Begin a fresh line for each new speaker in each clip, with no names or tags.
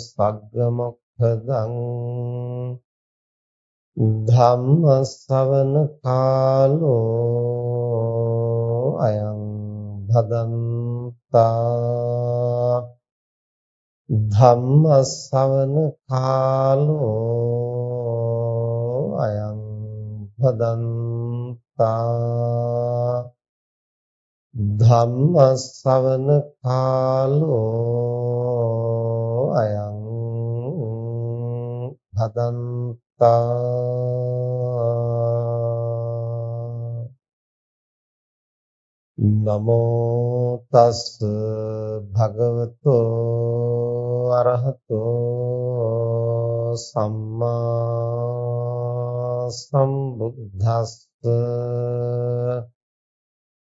සග්ග මොක්ඛදං ධම්ම ශ්‍රවණ කාලෝ අයං භදන්තා ධම්ම ශ්‍රවණ කාලෝ අයං භදන්තා ධම්ම ශ්‍රවණ කාලෝ අයං භදන්තා. නමෝ තස් භගවතෝ අරහතෝ සම්මා සම්බුද්දස්ස.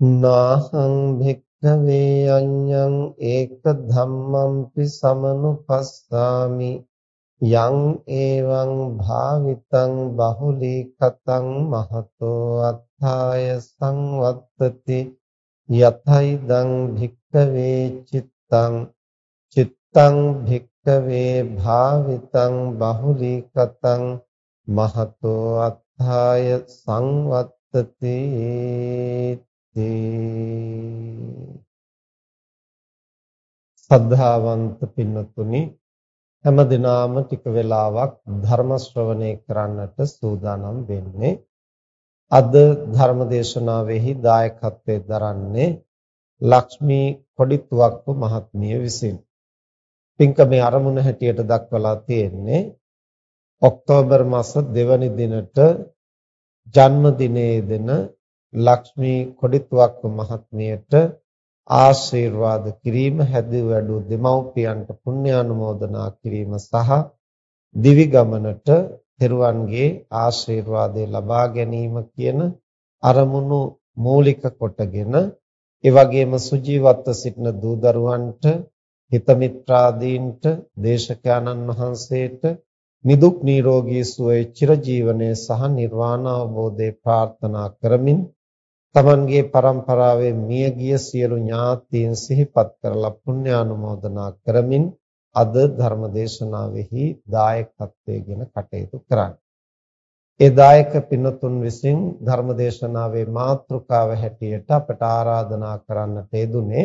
නාහං භික්ඛවේ අඤ්ඤං ඒක ධම්මංපි සමනුපස්සාමි. යං එවං භාවිතං බහුලී කතං මහතෝ අත්ථාය සංවත්තති. යතයිදං භික්ඛවේ චිත්තං. චිත්තං භික්ඛවේ භාවිතං බහුලී කතං මහතෝ අත්ථාය සංවත්තති. සද්ධාවන්ත පින්නතුනි හැම දිනාම ටික වෙලාවක් ධර්ම ශ්‍රවණය කරන්නට සූදානම් වෙන්නේ. අද ධර්ම දේශනාවෙහි දායකත්වයෙන් දරන්නේ ලක්ෂ්මී කොඩිතුවක්කු මහත්මිය විසින්. පින්කමේ ආරමුණ හැටියට දක්වලා තියෙන්නේ ඔක්තෝබර් මාස දෙවැනි දිනට ජන්මදිනයේ දෙන ලක්ෂ්මී කොඩිතුවක්ක මහත්මියට ආශිර්වාද කිරීම හැදී වැඩු දෙමව්පියන්ට පුණ්‍ය අනුමෝදනා කිරීම සහ දිවි ගමනට තෙරුවන්ගේ ආශිර්වාදය ලබා ගැනීම කියන අරමුණු මූලික කොටගෙන ඒ වගේම සුජීවත්ව සිටින දූ දරුවන්ට හිත මිත්‍රාදීන්ට දේශකයන්න් වහන්සේට නිදුක් නිරෝගී සුවය චිරජීවනයේ සහ නිර්වාණ අවබෝධය ප්‍රාර්ථනා කරමින් තමන්ගේ પરම්පරාවේ මියගිය සියලු ඥාතීන් සිහිපත් කරලා පුණ්‍යානුමෝදනා කරමින් අද ධර්ම දේශනාවෙහි දායකත්වයෙන් කටයුතු කරන්නේ. ඒ දායක පින්තුන් විසින් ධර්ම දේශනාවේ මාතෘකාව හැටියට අපට ආරාධනා කරන්නට යෙදුනේ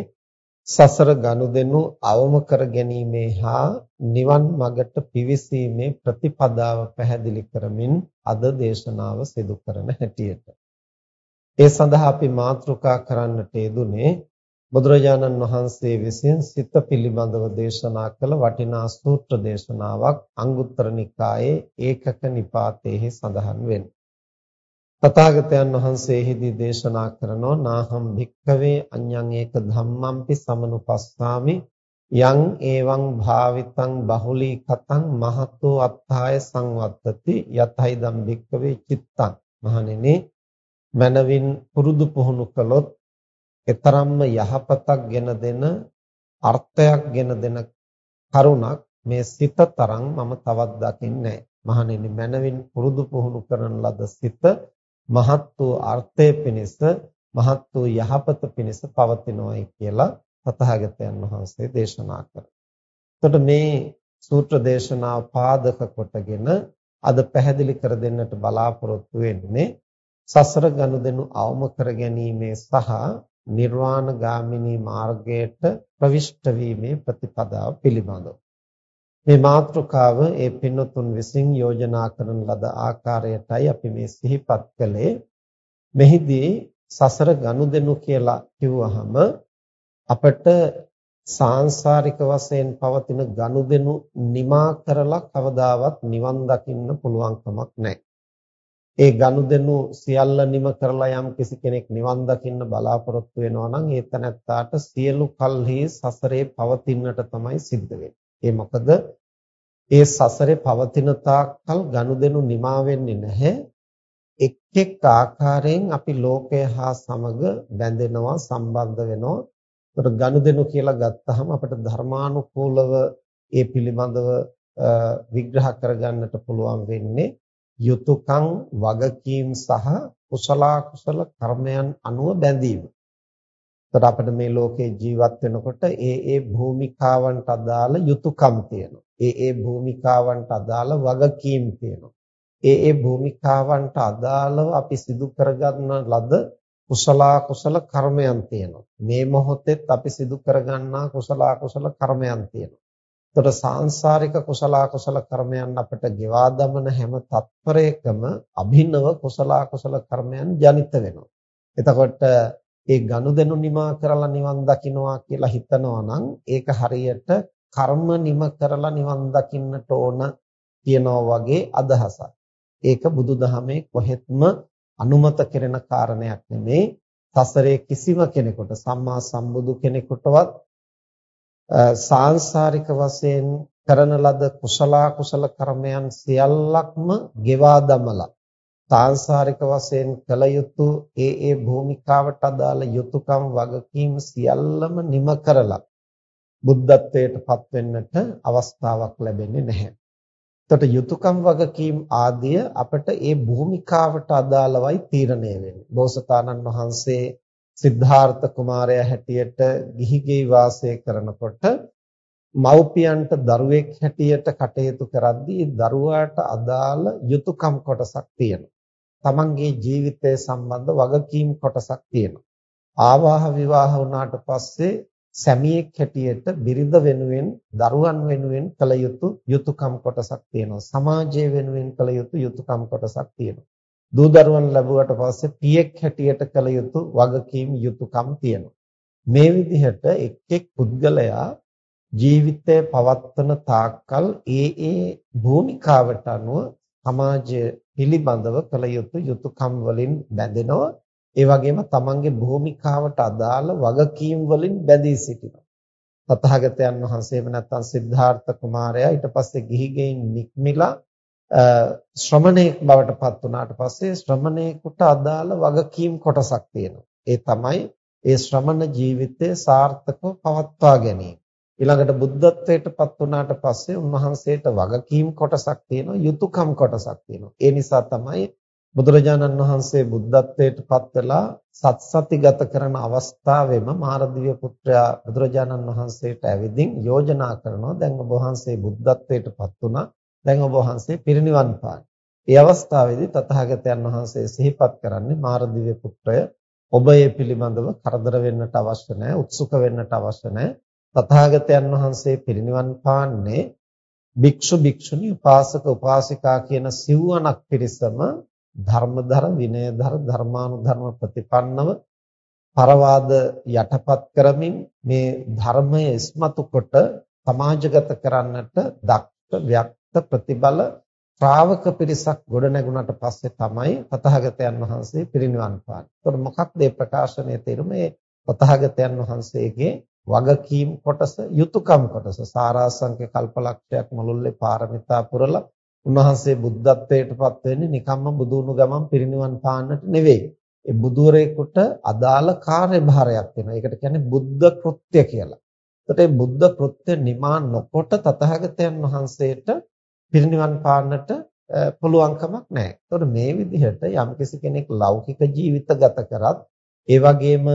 සසර ගනුදෙනු අවම කර ගැනීමේ හා නිවන් මගට පිවිසීමේ ප්‍රතිපදාව පැහැදිලි කරමින් අද දේශනාව සිදු කරන හැටියට ඒ සඳහා අපි මාතෘකා කරන්නට යෙදුනේ බුදුරජාණන් වහන්සේ විසින් සිත පිළිබඳව දේශනා කළ වටිනා සූත්‍ර දේශනාවක් අංගුත්තර නිකායේ ඒකක නිපාතයේහි සඳහන් වෙන. තථාගතයන් වහන්සේෙහිදී දේශනා කරනෝ නාහම් භික්ඛවේ අඤ්ඤං ඒක ධම්මම්පි සමනුපස්සාමි යං එවං භාවිතං බහුලී කතං මහතෝ අත්ථාය සංවත්තති යතයිදම් භික්ඛවේ චිත්තං මහණෙනි මනවින් පුරුදු පුහුණු කළොත් එතරම්ම යහපතක් ගෙන දෙන අර්ථයක් ගෙන දෙන කරුණක් මේ සිත තරම් මම තවත් දකින්නේ මහණෙනි මනවින් පුරුදු පුහුණු කරන ලද සිත මහත් වූ අර්ථය පිණිස මහත් වූ යහපත පිණිස පවතිනවායි කියලා තථාගතයන් වහන්සේ දේශනා කරා. එතකොට මේ සූත්‍ර දේශනාව පාදක කොටගෙන අද පැහැදිලි කර දෙන්නට බලාපොරොත්තු වෙන්නේ සසර ගනුදෙනු අවම කර ගැනීමේ සහ නිර්වාණ ගාමිනී මාර්ගයට ප්‍රවිෂ්ඨ වීමේ ප්‍රතිපදාව පිළිබඳව. මේ මාතෘකාව ඒ පින්නතුන් විසින් යෝජනා කරන ලද ආකාරයටයි අපි මේ සිහිපත් කළේ. මෙහිදී සසර ගනුදෙනු කියලා කිව්වහම අපට සාංශාරික වශයෙන් පවතින ගනුදෙනු නිමා කරලා කවදාවත් නිවන් දකින්න පුළුවන් කමක් නැහැ. ඒ ගනුදෙනු සියල්ල නිම කරලා යම් කිසි කෙනෙක් නිවන් දකින්න බලාපොරොත්තු වෙනවා නම් ඒ තැනැත්තාට සියලු කල්හි සසරේ පවතින්නට තමයි සිද්ධ වෙන්නේ. ඒ මොකද ඒ සසරේ පවතින තාක්කල් ගනුදෙනු නිමා වෙන්නේ නැහැ. එක් එක් ආකාරයෙන් අපි ලෝකය හා සමග බැඳෙනවා සම්බන්ධ වෙනවා. ඒතර ගනුදෙනු කියලා ගත්තහම අපිට ධර්මානුකූලව ඒ පිළිබඳව විග්‍රහ කරගන්නට පුළුවන් වෙන්නේ යුතුයකම් වගකීම් සහ කුසල කුසල කර්මයන් අනුව බැඳීම. එතකොට අපිට මේ ලෝකේ ජීවත් වෙනකොට ඒ ඒ භූමිකාවන්ට අදාළ යුතුයකම් තියෙනවා. ඒ ඒ භූමිකාවන්ට අදාළ වගකීම් තියෙනවා. ඒ ඒ භූමිකාවන්ට අදාළව අපි සිදු කරගන්න ලද කුසල කුසල කර්මයන් තියෙනවා. මේ මොහොතෙත් අපි සිදු කරගන්නා කුසල කුසල කර්මයන් තියෙනවා. එතකොට සාංශාරික කුසල කුසල කර්මයන් අපට ගෙවා දමන හැම තත්පරයකම අභිනව කුසල කුසල කර්මයන් ජනිත වෙනවා. එතකොට ඒ ගනුදෙනු නිමා කරලා නිවන් දකින්නවා කියලා හිතනවා නම් ඒක හරියට කර්ම නිම කරලා නිවන් දකින්නට ඕන කියනවා වගේ අදහසක්. ඒක බුදුදහමේ කොහෙත්ම අනුමත කෙරෙන කාරණයක් නෙමේ. සසරේ කිසිම කෙනෙකුට සම්මා සම්බුදු කෙනෙකුටවත් සාංශාරික වශයෙන් කරන ලද කුසල කුසල කර්මයන් සියල්ලක්ම ගෙවා දමලා සාංශාරික වශයෙන් කළ යුතු ඒ ඒ භූමිකාවට අදාළ යුතුයකම් වගකීම් සියල්ලම නිම කරලා බුද්ධත්වයට පත් වෙන්නට අවස්ථාවක් ලැබෙන්නේ නැහැ. එතකොට යුතුයකම් වගකීම් ආදිය අපට ඒ භූමිකාවට අදාළවයි තීරණය වෙන්නේ. බෝසතාණන් වහන්සේ සිද්ධාර්ථ කුමාරයා හැටියට ගිහිගෙයි වාසය කරනකොට මව්පියන්ට දරුවෙක් හැටියට කටයුතු කරද්දී දරුවාට අදාළ යුතුයකම් කොටසක් තියෙනවා. තමන්ගේ ජීවිතය සම්බන්ධ වගකීම් කොටසක් තියෙනවා. ආවාහ විවාහ වුණාට පස්සේ සැමියෙක් හැටියට බිරිඳ වෙනුවෙන් දරුවන් වෙනුවෙන් කළ යුතු යුතුයකම් කොටසක් තියෙනවා. සමාජය වෙනුවෙන් කළ යුතු යුතුයකම් කොටසක් තියෙනවා. දූ දරුවන් ලැබුවට පස්සේ පියෙක් හැටියට කළ යුතු වගකීම් යුතුයකම් තියෙනවා. මේ විදිහට එක් එක් පුද්ගලයා ජීවිතය පවත්වන තාක්කල් ඒ ඒ භූමිකාවට අනුව සමාජය පිළිබඳව කළ යුතු යුතුයකම් වලින් බැඳෙනවා. ඒ වගේම තමන්ගේ භූමිකාවට අදාළ වගකීම් වලින් බැඳී සිටිනවා. තථාගතයන් වහන්සේම නැත්නම් සිද්ධාර්ථ කුමාරයා ඊට පස්සේ ගිහි ගෙයින් නික්මිලා ශ්‍රමණේක් බවට පත් වුණාට පස්සේ ශ්‍රමණේකට අදාළ වගකීම් කොටසක් තියෙනවා. ඒ තමයි ඒ ශ්‍රමණ ජීවිතය සාර්ථකව පවත්වා ගැනීම. ඊළඟට බුද්ධත්වයට පත් වුණාට පස්සේ උන්වහන්සේට වගකීම් කොටසක් තියෙනවා, යුතුයකම් කොටසක් තියෙනවා. ඒ නිසා තමයි බුදුරජාණන් වහන්සේ බුද්ධත්වයට පත් වෙලා සත්සතිගත කරන අවස්ථාවේම මාරදිව්‍ය පුත්‍රයා බුදුරජාණන් වහන්සේට ඇවිදින් යෝජනා කරනවා දැන් ඔබ වහන්සේ බුද්ධත්වයට පත් වුණා දැන් ඔබ වහන්සේ පිරිනිවන් පාන. ඒ අවස්ථාවේදී තථාගතයන් වහන්සේ සිහිපත් කරන්නේ මාරදිව්‍ය පුත්‍රය ඔබ ඒ පිළිබඳව කරදර වෙන්නට අවශ්‍ය නැහැ, උත්සුක වෙන්නට අවශ්‍ය නැහැ. තථාගතයන් වහන්සේ පිරිනිවන් පාන්නේ භික්ෂු භික්ෂුණී උපාසක උපාසිකා කියන සිව්වණක් පිරිසම ධර්මධර විනයධර ධර්මානුධර්ම ප්‍රතිපන්නව පරවාද යටපත් කරමින් මේ ධර්මය ඉස්මතු කොට සමාජගත කරන්නට දක්ෂ ප්‍රතිබල ශ්‍රාවක පිරිසක් ගොඩ නැගුණට පස්සේ තමයි තථාගතයන් වහන්සේ පිරිනිවන් පාන්නේ. ඒතකොට මොකක්ද මේ ප්‍රකාශනයේ තේරුම? මේ තථාගතයන් වහන්සේගේ වගකීම් කොටස, යුතුයකම් කොටස සාරාංශක කල්පලක්ෂයක් මුළුල්ලේ පාරමිතා පුරලා උන්වහන්සේ බුද්ධත්වයට පත් වෙන්නේ නිකම්ම බුදුණු ගමන් පිරිනිවන් පාන්නට නෙවෙයි. ඒ බුදුරේකට අදාළ කාර්යභාරයක් වෙනවා. ඒකට කියන්නේ බුද්ධ කෘත්‍ය කියලා. එතකොට මේ බුද්ධ කෘත්‍ය නිමා නොකොට තථාගතයන් වහන්සේට පිරිනිවන් පාන්නට පුළුවන් කමක් නැහැ. ඒතකොට මේ විදිහට යම්කිසි කෙනෙක් ලෞකික ජීවිත ගත කරත් ඒ වගේම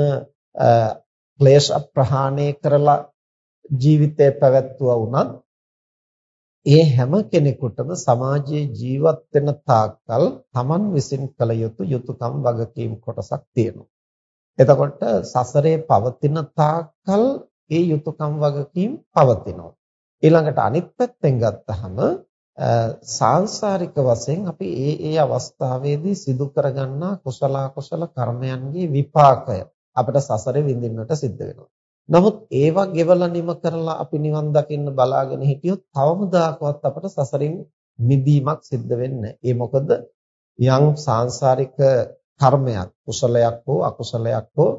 ක්ලේශ ප්‍රහාණය කරලා ජීවිතය පැවැත්වුවා වුණත් ඒ හැම කෙනෙකුටම සමාජයේ ජීවත් වෙන තාක්කල් Taman විසින් කළ යුතු යුතුයකම් වගකීම් කොටසක් තියෙනවා. එතකොට සසරේ පවතින තාක්කල් ඒ යුතුයකම් වගකීම් පවතිනවා. ඊළඟට අනිත් පැත්තෙන් ගත්තහම සාංශාරික වශයෙන් අපි ඒ ඒ අවස්ථාවේදී සිදු කරගන්නා කුසල කුසල කර්මයන්ගේ විපාකය අපිට සසරේ විඳින්නට සිද්ධ වෙනවා. නමුත් ඒවා ගෙවලා නිම කරලා අපි නිවන් දකින්න බලාගෙන හිටියොත් තවමදාකවත් අපට සසරින් මිදීමක් සිද්ධ වෙන්නේ ඒ මොකද යම් සාංශාරික කර්මයක් කුසලයක් හෝ අකුසලයක් හෝ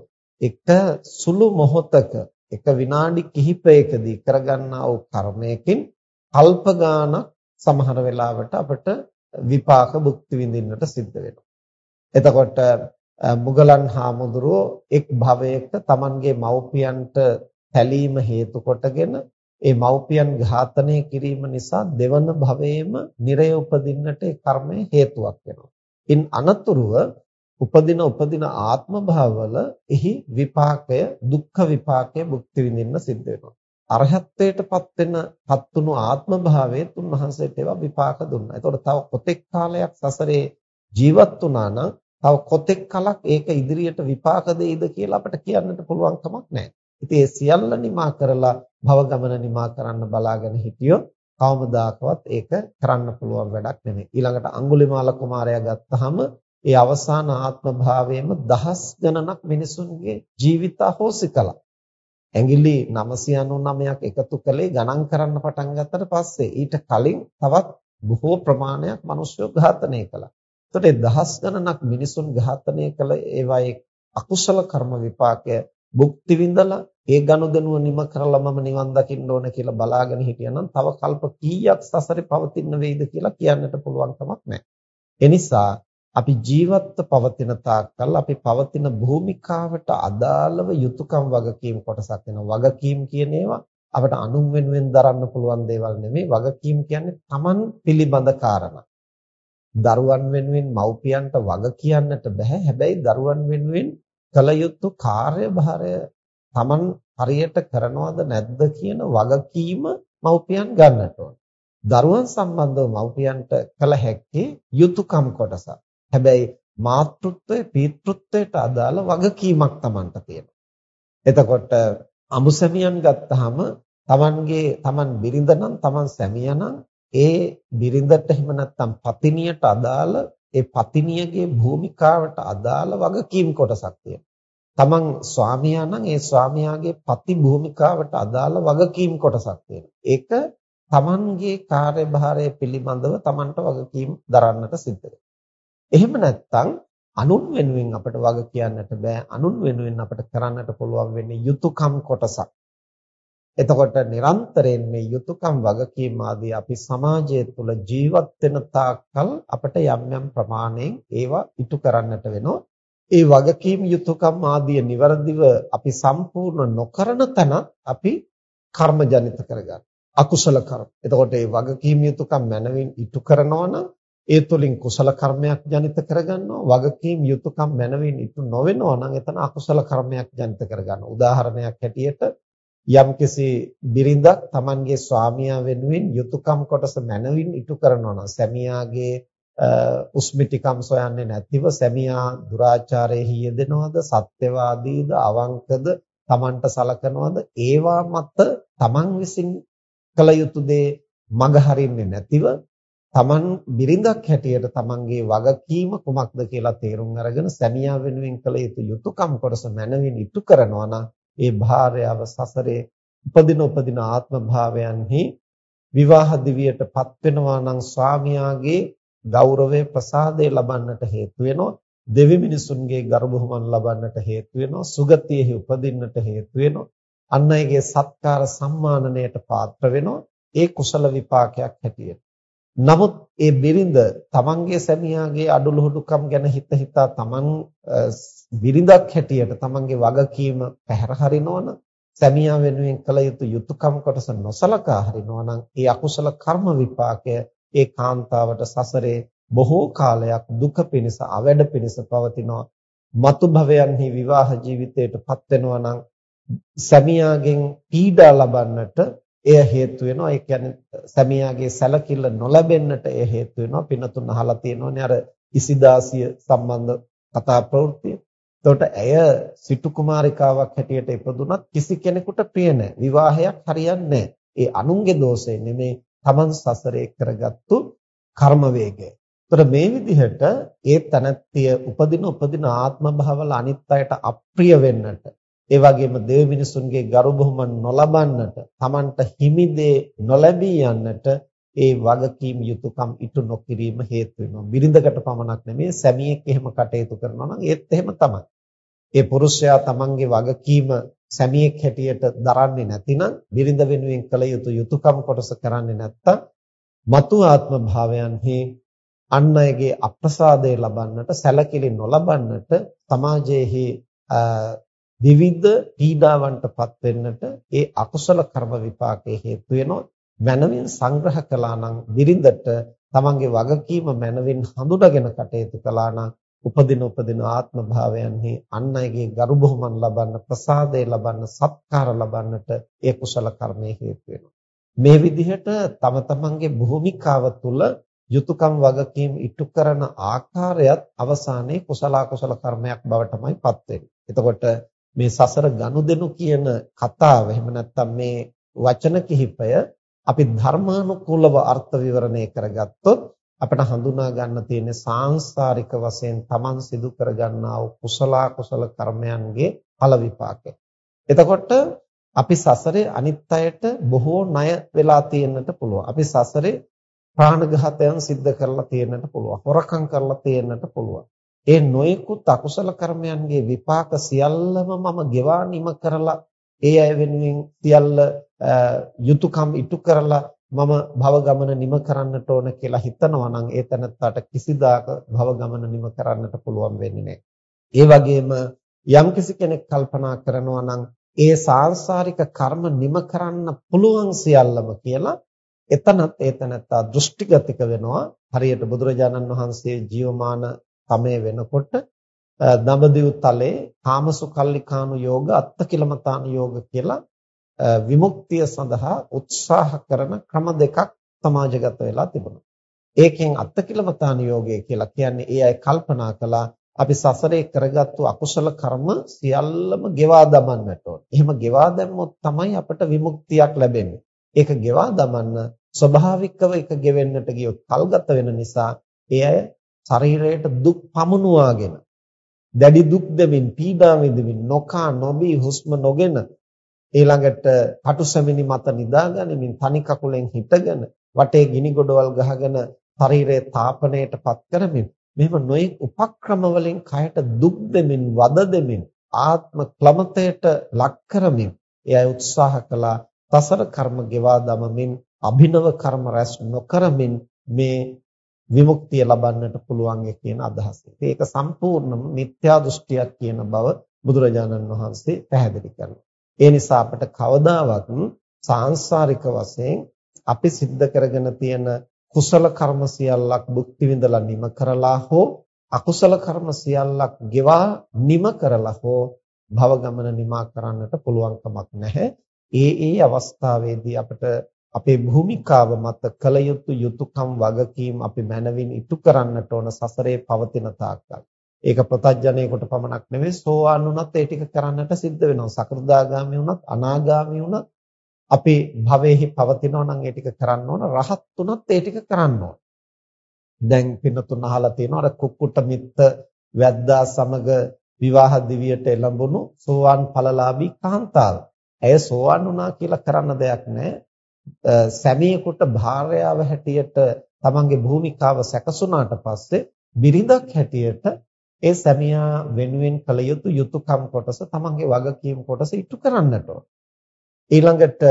එක සුළු මොහොතක එක විනාඩි කිහිපයකදී කරගන්නා වූ කර්මයකින් කල්ප ගානක් සමහර වෙලාවට අපට විපාක භුක්ති විඳින්නට සිද්ධ වෙනවා. එතකොට මුගලන් හාමුදුරුවෝ එක් භවයක Tamanගේ මව්පියන්ට පැලීම හේතු කොටගෙන ඒ මව්පියන් ඝාතනය කිරීම නිසා දෙවන භවයේම නිරය උපදින්නට ඒ කර්මය හේතුවක් වෙනවා. ඉන් අනතුරුව උපදින උපදින ආත්ම භාවවල එහි විපාකය දුක්ඛ විපාකය භුක්ති විඳින්න සිද්ධ වෙනවා. අරහත්ත්වයටපත් වෙන පත්තුණු ආත්ම භාවයේ තුන්වහන්සේට ඒවා විපාක දුන්නා. ඒතකොට තව කොතෙක් කාලයක් සසරේ ජීවත් වුණා නම් තව කොතෙක් කලක් ඒක ඉදිරියට විපාක දෙයිද කියලා අපිට කියන්නට පුළුවන් කමක් නැහැ. ඉතින් ඒ සියල්ල නිමා කරලා භව ගමන නිමා කරන්න බලාගෙන හිටියොත් කවමදාකවත් ඒක කරන්න පුළුවන් වැඩක් නෙමෙයි. ඊළඟට අඟුලිමාල කුමාරයා ගත්තාම ඒ අවසාන ආත්ම භාවයේම දහස් ගණනක් මිනිසුන්ගේ ජීවිත අහෝසි කළා. ඇඟිලි 999ක් එකතු කළේ ගණන් කරන්න පටන් ගත්තට පස්සේ ඊට කලින් තවත් බොහෝ ප්‍රමාණයක් මිනිස්සු ඝාතනය කළා. එතකොට ඒ දහස් ගණනක් මිනිසුන් ඝාතනය කළ ඒවායේ අකුසල කර්ම විපාකය භුක්ති විඳලා ඒ ගනුදෙනුව නිම කරලා මම නිවන් දකින්න ඕන කියලා බලාගෙන හිටියනම් තව කල්ප කීයක් සසරේ පවතින වෙයිද කියලා කියන්නට පුළුවන් කමක් නැහැ. එනිසා අපි ජීවත්ව පවතින තාක්කල් අපි පවතින භූමිකාවට අදාළව යුතුයකම් වගකීම් කොටසක් වෙනවා. වගකීම් කියන ඒවා අපට අනුන් වෙනුවෙන් දරන්න පුළුවන් දේවල් නෙමෙයි. වගකීම් කියන්නේ Taman පිළිබඳ කාරණා. දරුවන් වෙනුවෙන් මව්පියන්ට වග කියන්නට බෑ. හැබැයි දරුවන් වෙනුවෙන් කළ යුතු කාර්යභාරය Taman හරියට කරනවද නැද්ද කියන වගකීම මව්පියන් ගන්නට ඕන. දරුවන් සම්බන්ධව මව්පියන්ට කළ හැක්කේ යුතුයකම් කොටසක්. හැබැයි මාතෘත්වයේ පීතෘත්වයට අදාළ වගකීමක් Tamanට තියෙනවා. එතකොට අමුසැමියන් ගත්තාම Tamanගේ Taman බිරිඳ නම් Taman සැමියා නම් ඒ බිරිඳට එහෙම නැත්නම් පතිනියට අදාළ ඒ පතිනියගේ භූමිකාවට අදාළ වගකීම් කොටසක් තියෙනවා. තමන් ස්වාමියා නම් ඒ ස්වාමියාගේ පති භූමිකාවට අදාළ වගකීම් කොටසක් තියෙනවා. ඒක තමන්ගේ කාර්යභාරය පිළිබඳව තමන්ට වගකීම් දරන්නට සිද්ධ වෙනවා. එහෙම නැත්නම් අනුන් වෙනුවෙන් අපිට වග කියන්නට බෑ. අනුන් වෙනුවෙන් අපිට කරන්නට පුළුවන් වෙන්නේ යුතුයකම් කොටසක්. එතකොට නිරන්තරයෙන් මේ යුතුයකම් වගකීම් ආදී අපි සමාජය තුළ ජීවත් වෙන තාක්කල් අපිට යම් යම් ප්‍රමාණයෙන් ඒවා ඉටු කරන්නට වෙනවා. ඒ වගකීම් යුතුයකම් ආදී નિවරදිව අපි සම්පූර්ණ නොකරන තැන අපි කර්ම ජනිත කරගන්න. අකුසල කර්ම. එතකොට මේ වගකීම් යුතුයකම් මනවින් ඉටු කරනවා නම් ඒ තුලින් කුසල කර්මයක් ජනිත කරගන්නවා. වගකීම් යුතුයකම් මනවින් ඉටු නොවෙනවා නම් එතන අකුසල කර්මයක් ජනිත කරගන්නවා. උදාහරණයක් හැටියට යම්කිසි බිරිඳක් Tamanගේ ස්වාමියා වෙනුවෙන් යුතුයකම් කොටස මනවින් ඉටු කරනවා නම් සැමියාගේ උස්මිටිකම් සොයන්නේ නැතිව සැමියා දුරාචාරයේ යෙදෙනවද සත්‍යවාදීද අවංකද Tamanට සලකනවද ඒවා මත Taman විසින් කළ යුතු දේ මග හරින්නේ නැතිව Taman බිරිඳක් හැටියට Tamanගේ වගකීම කුමක්ද කියලා තේරුම් අරගෙන සැමියා වෙනුවෙන් කළ යුතු යුතුයකම් කොටස මනවින් ඉටු කරනවා නම් ඒ භාර්යාව සසරේ උපදින උපදින ආත්ම භාවයන්හි විවාහ දිවියටපත් වෙනවා නම් ස්වාමියාගේ ගෞරවය ප්‍රසාදය ලබන්නට හේතු වෙනවා. දෙවි මිනිසුන්ගේ ගරුබුහුමන් ලබන්නට හේතු වෙනවා. සුගතියෙහි උපදින්නට හේතු වෙනවා. අන් අයගේ සත්කාර සම්මානණයට පාත්‍ර වෙනවා. ඒ කුසල විපාකයක් හැටියට. නමුත් ඒ බිරිඳ තමන්ගේ සැමියාගේ අඩලුහුඩුකම් ගැන හිත හිතා තමන් බිරිඳක් හැටියට තමන්ගේ වගකීම පැහැර හරිනවනම් සැමියා වෙනුවෙන් කළ යුතු යුතුයකම් කොටස නොසලකා හරිනවනම් ඒ අකුසල කර්ම විපාකය ඒ කාන්තාවට සසරේ බොහෝ කාලයක් දුක පිණිස අවැඩ පිණිස පවතිනවා. මතු භවයන්හි විවාහ ජීවිතයටපත් වෙනවා නම් සැමියාගෙන් පීඩා ලබන්නට එය හේතු වෙනවා. ඒ කියන්නේ සැමියාගේ සැලකිල්ල නොලැබෙන්නට එය හේතු වෙනවා. පින්නතුන් අහලා තියෙනවනේ අර ඉසිදාසිය සම්බන්ධ කතා ප්‍රවෘත්තිය. එතකොට ඇය සිටු කුමාරිකාවක් හැටියට ඉපදුනත් කිසි කෙනෙකුට ප්‍රිය නැහැ. විවාහයක් හරියන්නේ නැහැ. ඒ අනුන්ගේ දෝෂය නෙමේ Taman සසරේ කරගත්තු කර්ම වේගය. ඒතර මේ විදිහට ඒ තනත්තිය උපදින උපදින ආත්ම භාවවල අනිත් අයට අප්‍රිය වෙන්නට ඒ වගේම දෙව මිනිසුන්ගේ ගරු බුහුමන් නොලබන්නට Tamanට හිමි දේ නොලැබී යන්නට ඒ වගකීම් යුතුයකම් ඉටු නොකිරීම හේතු වෙනවා. බිරිඳකට පමණක් නෙමෙයි සැමියෙක් එහෙම කටයුතු කරනවා නම් ඒත් එහෙම තමයි. ඒ පුරුෂයා Tamanගේ වගකීම සැමියෙක් හැටියට දරන්නේ නැතිනම් බිරිඳ වෙනුවෙන් කළ යුතු යුතුයකම් කොටස කරන්නේ නැත්තම් మతు ආත්ම භාවයන්හි අන් අයගේ අප්‍රසාදය ලබන්නට සැලකිලි නොලබන්නට සමාජයේහි විවිධ පීඩාවන්ටපත් වෙන්නට ඒ අකුසල කර්ම විපාකයේ හේතු වෙනවා මනවින් සංග්‍රහ කළා නම් බිරිඳට තමන්ගේ වගකීම මනවින් හඳුනාගෙන කටයුතු කළා නම් උපදින උපදින ආත්ම භාවයන්හි අන් අයගේ ගරු බුහුමන් ලබන්න ප්‍රසාදය ලබන්න සත්කාර ලබන්නට ඒ කුසල කර්මයේ හේතු වෙනවා මේ විදිහට තම තමන්ගේ භූමිකාව තුළ යුතුයකම් වගකීම් ඉටු කරන ආකාරයත් අවසානයේ කුසල කුසල කර්මයක් බවටමයිපත් වෙන්නේ. එතකොට මේ සසර ගනුදෙනු කියන කතාව එහෙම නැත්නම් මේ වචන කිහිපය අපි ධර්මානුකූලව අර්ථ විවරණය කරගත්තොත් අපිට හඳුනා ගන්න තියෙන සාංශාරික වශයෙන් Taman සිදු කරගන්නා වූ කුසල කුසල කර්මයන්ගේ ඵල විපාකය. එතකොට අපි සසරේ අනිත් අයට බොහෝ ණය වෙලා තියෙන්නට පුළුවන්. අපි සසරේ ප්‍රාණඝාතයන් සිද්ධ කරලා තියෙන්නට පුළුවන්. හොරකම් කරලා තියෙන්නට පුළුවන්. ඒ නොයෙකුත් අකුසල කර්මයන්ගේ විපාක සියල්ලම මම ගෙවා නිම කරලා ඒ අය වෙනුවෙන් සියල්ල යුතුයකම් ඉටු කරලා මම භව ගමන නිම කරන්නට ඕන කියලා හිතනවා නම් ඒ තැනත්තාට කිසිදාක භව ගමන නිම කරන්නට පුළුවන් වෙන්නේ නැහැ. ඒ වගේම යම්කිසි කෙනෙක් කල්පනා කරනවා නම් ඒ සාංශාරික කර්ම නිම කරන්න පුළුවන් සියල්ලම කියලා එතනත් ඒ තැනත්තා දෘෂ්ටිගතික වෙනවා. හරියට බුදුරජාණන් වහන්සේ ජීවමාන සමය වෙනකොට දඹදිව් තලේ කාමසුකල්ලිකානු යෝග අත්තකිලමතානු යෝග කියලා විමුක්තිය සඳහා උත්සාහ කරන ක්‍රම දෙකක් සමාජගත වෙලා තිබුණා. ඒකෙන් අත්තකිලමතානු යෝගය කියලා කියන්නේ ඒ අය කල්පනා කළා අපි සසරේ කරගත්තු අකුසල කර්ම සියල්ලම ගෙවා දමන්නට ඕන. එහෙම ගෙවා දැම්මොත් තමයි අපට විමුක්තියක් ලැබෙන්නේ. ඒක ගෙවා දමන්න ස්වභාවිකව ඒක ගෙවෙන්නට ගියොත් කල්ගත වෙන නිසා ඒ අය ශරීරයට දුක් පමුණුවාගෙන දැඩි දුක් දෙමින් පීඩා විඳමින් නොකා නොබී හුස්ම නොගෙන ඊළඟට කටුසැමිනි මත නිදාගනිමින් තනි කකුලෙන් හිටගෙන වටේ ගිනි ගොඩවල් ගහගෙන ශරීරයේ තාපනයටපත් කරමින් මෙහෙම නොයෙක් උපක්‍රම වලින් කයට දුක් දෙමින් වද දෙමින් ආත්ම ක්ලමතයට ලක් කරමින් එයයි උත්සාහ කළා සසර කර්ම ගෙවා දමමින් අභිනව කර්ම රැස් නොකරමින් මේ විමුක්තිය ලබන්නට පුළුවන් කියන අදහස. ඒක සම්පූර්ණම මිත්‍යා දෘෂ්ටියක් කියන බව බුදුරජාණන් වහන්සේ පැහැදිලි කරනවා. ඒ නිසා අපට කවදාවත් සාංශාරික වශයෙන් අපි සිද්ධ කරගෙන තියෙන කුසල කර්ම සියල්ලක් භුක්ති විඳලා නිම කරලා හෝ අකුසල කර්ම සියල්ලක් ගෙවා නිම කරලා හෝ භව ගමන නිමා කරන්නට පුළුවන් කමක් නැහැ. ඒ ඒ අවස්ථාවේදී අපිට අපේ භූමිකාව මත කල යුතු යුතුයකම් වගකීම් අපි මනවින් ඉටු කරන්නට ඕන සසරේ පවතින තාක්කල්. ඒක ප්‍රතඥයෙකුට පමණක් නෙවෙයි සෝවාන් වුණත් ඒ ටික කරන්නට සිද්ධ වෙනවා. සකෘදාගාමි වුණත් අනාගාමි වුණත් අපි භවයේහි පවතිනවා නම් ඒ ටික කරන්න ඕන. රහත් වුණත් ඒ ටික කරන්න ඕන. දැන් පින්නතුන් අහලා තියෙනවා අර කුක්කුට මිත්ත වැද්දා සමග විවාහ දිවියට එළඹුණු සෝවාන් ඵලලාභී කාන්තාව. ඇය සෝවාන් වුණා කියලා කරන්න දෙයක් නැහැ. සැමියෙකුට භාර්යාව හැටියට තමන්ගේ භූමිකාව සැකසුණාට පස්සේ බිරිඳක් හැටියට ඒ සැමියා වෙනුවෙන් කළ යුතු යුතුයකම් කොටස තමන්ගේ වගකීම් කොටස ඉටු කරන්නට ඕන. ඊළඟට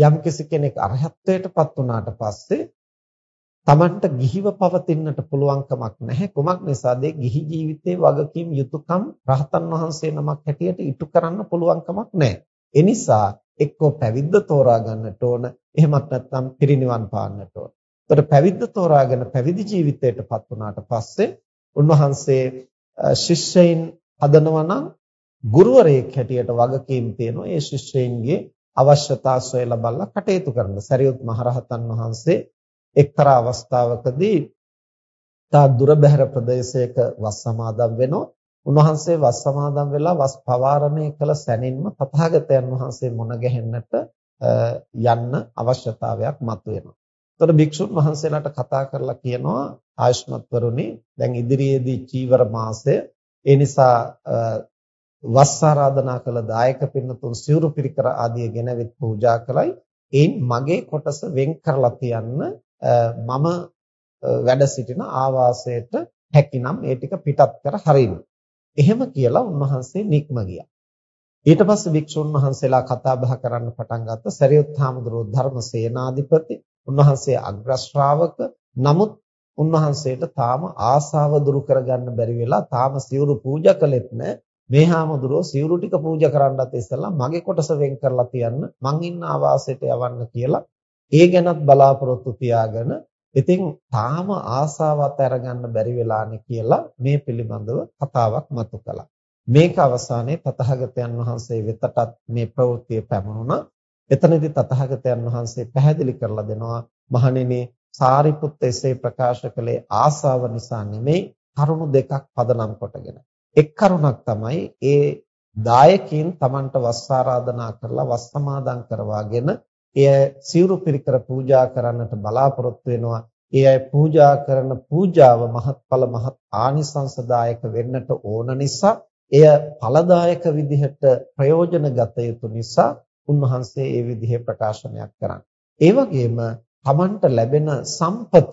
යම්කිසි කෙනෙක් අරහත්ත්වයටපත් වුණාට පස්සේ තමන්ට ගිහිව පවතින්නට පුළුවන් කමක් නැහැ කුමක් නිසාද ගිහි ජීවිතයේ වගකීම් යුතුයකම් රහතන් වහන්සේ නමක් හැටියට ඉටු කරන්න පුළුවන් කමක් නැහැ. ඒ නිසා එක්කෝ පැවිද්ද තෝරා ගන්නට ඕන එහෙමත් නැත්නම් පිරිනිවන් පාන්නට ඕන. ඒතර පැවිද්ද තෝරාගෙන පැවිදි ජීවිතයටපත් වුණාට පස්සේ උන්වහන්සේ ශිෂ්‍යයින් හදනවා නම් ගුරුවරයෙක් හැටියට වගකීම් තියෙනවා ඒ ශිෂ්‍යයින්ගේ අවශ්‍යතා සොයලා බලලා කටයුතු කරන. සරියුත් මහරහතන් වහන්සේ එක්තරා අවස්ථාවකදී තා දුර බැහැර ප්‍රදේශයක වස් සමාදම් වෙනවා. උන්වහන්සේ වස් සමාදන් වෙලා වස් පවාරණය කළ සැනින්ම තථාගතයන් වහන්සේ මුණ ගැහෙන්නට යන්න අවශ්‍යතාවයක් මතුවෙනවා. එතකොට භික්ෂුන් වහන්සේලාට කතා කරලා කියනවා ආයුෂ්මත්වරුනි දැන් ඉදිරියේදී චීවර මාසය ඒ නිසා වස් ආරාධනා කළ දායක පින්නතුන් සිවුරු පිරිකර ආදිය ගෙනවිත් පූජා කළයි. එයින් මගේ කොටස වෙන් කරලා තියන්න මම වැඩ සිටින ආවාසයට හැකිනම් ඒ ටික පිටත් කර හරින්න. එහෙම කියලා උන්වහන්සේ නික්ම ගියා. ඊට පස්සේ වික්ෂුන් වහන්සේලා කතා බහ කරන්න පටන් ගත්ත සරියුත් හාමුදුරුවෝ ධර්ම සේනාධිපති උන්වහන්සේ අග්‍ර ශ්‍රාවක නමුත් උන්වහන්සේට තාම ආසාව දුරු කරගන්න බැරි වෙලා තාම සිවුරු පූජා කළෙත් නැහැ මේ හාමුදුරුවෝ සිවුරු ටික පූජා කරන්නත් ඉස්සෙල්ලා මගේ කොටස වෙන් කරලා තියන්න මං ඉන්න ආවාසයට යවන්න කියලා ඒ ගැනත් බලාපොරොත්තු තියාගෙන ඉතින් තාම ආසාවත් අරගන්න බැරි වෙලානේ කියලා මේ පිළිබඳව කතාවක් මතු කළා. මේක අවසානයේ තථාගතයන් වහන්සේ වෙතටත් මේ ප්‍රවෘත්තිය පැමුණුණා. එතනදී තථාගතයන් වහන්සේ පැහැදිලි කරලා දෙනවා මහණෙනි සාරිපුත්ත එසේ ප්‍රකාශ කළේ ආසාව නිසා නෙමෙයි කරුණු දෙකක් පදනම් කොටගෙන. එක් කරුණක් තමයි ඒ දායකයන් Tamanට වස් ආරාධනා කරලා වස් සමාදන් කරවාගෙන එය සිවුරු පිරිකර පූජා කරන්නට බලාපොරොත්තු වෙනවා. ඒ අය පූජා කරන පූජාව මහත්ඵල මහත් ආනිසංසදායක වෙන්නට ඕන නිසා එය ඵලදායක විදිහට ප්‍රයෝජන ගත යුතු නිසා උන්වහන්සේ ඒ විදිහේ ප්‍රකාශනයක් කරන්නේ. ඒ වගේම Tamanට ලැබෙන සම්පත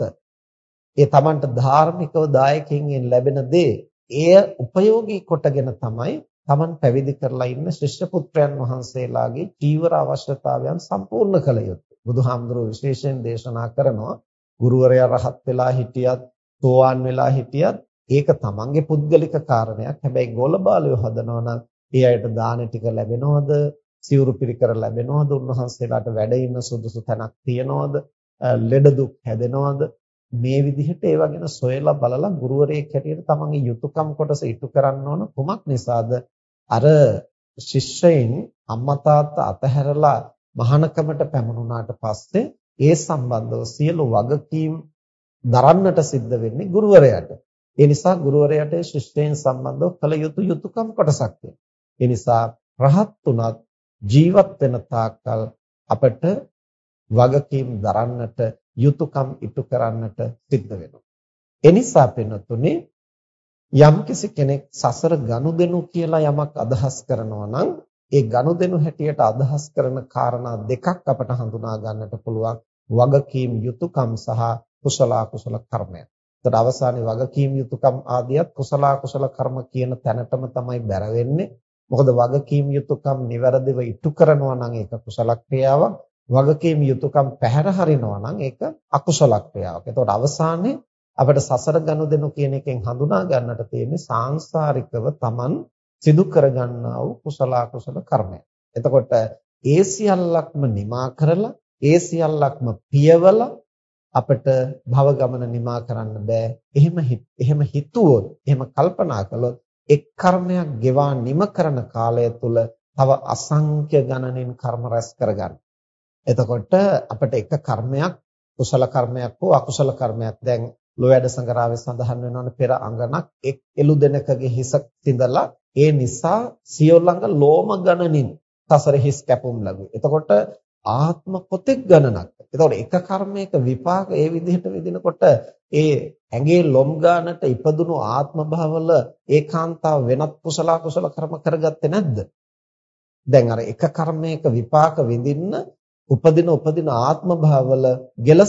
ඒ Tamanට ධාර්මිකව දායකයෙන් ලැබෙන දේ එය උපයෝගී කොටගෙන තමයි Taman පැවිදි කරලා ඉන්න ශිෂ්‍ය පුත්‍රයන් වහන්සේලාගේ ජීවර අවශ්‍යතාවයන් සම්පූර්ණ කළ යුතුයි. බුදුහාමුදුරුවෝ විශේෂයෙන් දේශනා කරනවා ගුරුවරයා රහත් වෙලා හිටියත්, තෝවාන් වෙලා හිටියත් ඒක Tamanගේ පුද්ගලික කාරණයක්. හැබැයි ගෝලබාලයෝ හදනවා නම් ඒ අයට දාන ටික ලැබෙනවද? සිවුරු පිරිකර ලැබෙනවද? උන්වහන්සේලාට වැඩ ඉන්න සුදුසු තැනක් තියනවද? ලෙඩ දුක් හැදෙනවද? මේ විදිහට ඒවා ගැන සොයලා බලලා ගුරුවරයෙක් හැටියට තමන්ගේ යුතුයකම් කොටස ඉටු කරන්න ඕන කුමක් නිසාද අර ශිෂ්‍යයින් අම්මා තාත්තා අතහැරලා මහානකමට පැමුණුනාට පස්සේ ඒ සම්බන්ධව සියලු වගකීම් දරන්නට සිද්ධ වෙන්නේ ගුරුවරයාට. ඒ නිසා ගුරුවරයාට ශිෂ්‍යයන් සම්බන්ධව කළ යුතු යුතුයකම් කොටසක් තියෙනවා. ඒ නිසා රහත් තුනත් ජීවත් වෙන තාක්කල් අපට වගකීම් දරන්නට යුතුයකම් ඉටු කරන්නට සිද්ධ වෙනවා. එනිසා පෙනුතුනේ යම්කිසි කෙනෙක් සසර ගනුදෙනු කියලා යමක් අදහස් කරනවා නම් ඒ ගනුදෙනු හැටියට අදහස් කරන කාරණා දෙකක් අපට හඳුනා ගන්නට පුළුවන් වගකීම් යුතුයකම් සහ කුසල අකුසල කර්මය. එතකොට අවසානයේ වගකීම් යුතුයකම් ආදියත් කුසල අකුසල කර්ම කියන තැනටම තමයි බැර වෙන්නේ. මොකද වගකීම් යුතුයකම් નિවරදිව ඉටු කරනවා නම් ඒක කුසල ක්‍රියාවක්. වගකීම් යුතුයකම් පැහැර හරිනවා නම් ඒක අකුසල ක්‍රියාවක්. එතකොට අවසානයේ අපිට සසර ගනුදෙනු කියන එකෙන් හඳුනා ගන්නට තියෙන්නේ සාංශාරිකව Taman සිදු කරගන්නා වූ කුසල අකුසල කර්මය. එතකොට ඒ සියල්ලක්ම නිමා කරලා ඒ සියල්ලක්ම පියවලා අපිට භව ගමන නිමා කරන්න බෑ. එහෙම එහෙම හිතුවොත්, එහෙම කල්පනා කළොත් එක් කර්මයක් ගෙවා නිම කරන කාලය තුල තව අසංඛ්‍ය ගණනින් කර්ම රැස් කරගන්න. එතකොට අපිට එක කර්මයක් කුසල කර්මයක් හෝ අකුසල කර්මයක් දැන් ලෝයඩ සංගරාවේ සඳහන් වෙනවනේ පෙර අඟනක් එක් එළු දෙනකගේ හිස තිඳලා ඒ නිසා සියොල්ලංග ලෝම ගණනින් සසර හිස් කැපුම් ලැබුවේ. එතකොට ආත්ම කොතෙක් ගණනක්. එතකොට එක කර්මයක විපාක ඒ විදිහට විදිනකොට ඒ ඇඟේ ලොම් ගන්නට ඉපදුණු ආත්ම භවවල ඒකාන්තාව වෙනත් කුසල කුසල කර්ම කරගත්තේ නැද්ද? දැන් අර එක කර්මයක විපාක විඳින්න උපදින උපදින ආත්ම භාවවල ගෙල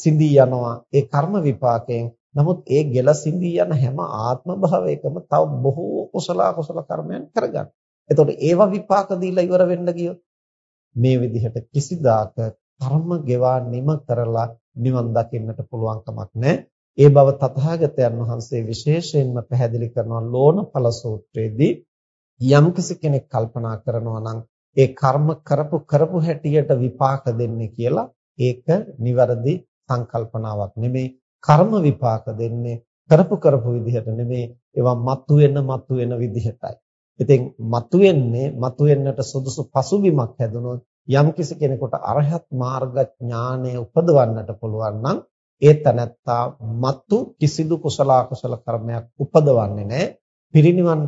සිඳී යනවා ඒ කර්ම විපාකයෙන් නමුත් ඒ ගෙල සිඳී යන හැම ආත්ම භාවයකම තව බොහෝ කුසල කුසල කර්මයන් කරගන්න. එතකොට ඒවා විපාක දීලා ඉවර වෙන්න ගියොත් මේ විදිහට කිසිදාක කර්ම ගෙවා නිම කරලා නිවන් දකින්නට පුළුවන් කමක් නැහැ. ඒ බව තථාගතයන් වහන්සේ විශේෂයෙන්ම පැහැදිලි කරනවා ලෝණඵල සූත්‍රයේදී යම්කිසි කෙනෙක් කල්පනා කරනවා නම් ඒ කර්ම කරපු කරපු හැටියට විපාක දෙන්නේ කියලා ඒක නිවැරදි සංකල්පනාවක් නෙමෙයි කර්ම විපාක දෙන්නේ කරපු කරපු විදිහට නෙමෙයි ඒවා මතුවෙන මතුවෙන විදිහටයි. ඉතින් මතුවෙන්නේ මතුවෙන්නට සුදුසු පසුබිමක් හැදුනොත් යම්කිසි කෙනෙකුට අරහත් මාර්ග ඥානය උපදවන්නට පුළුවන් නම් ඒ තනත්තා මතු කිසිදු කුසල අකුසල කර්මයක් උපදවන්නේ නැහැ. පිරිනිවන්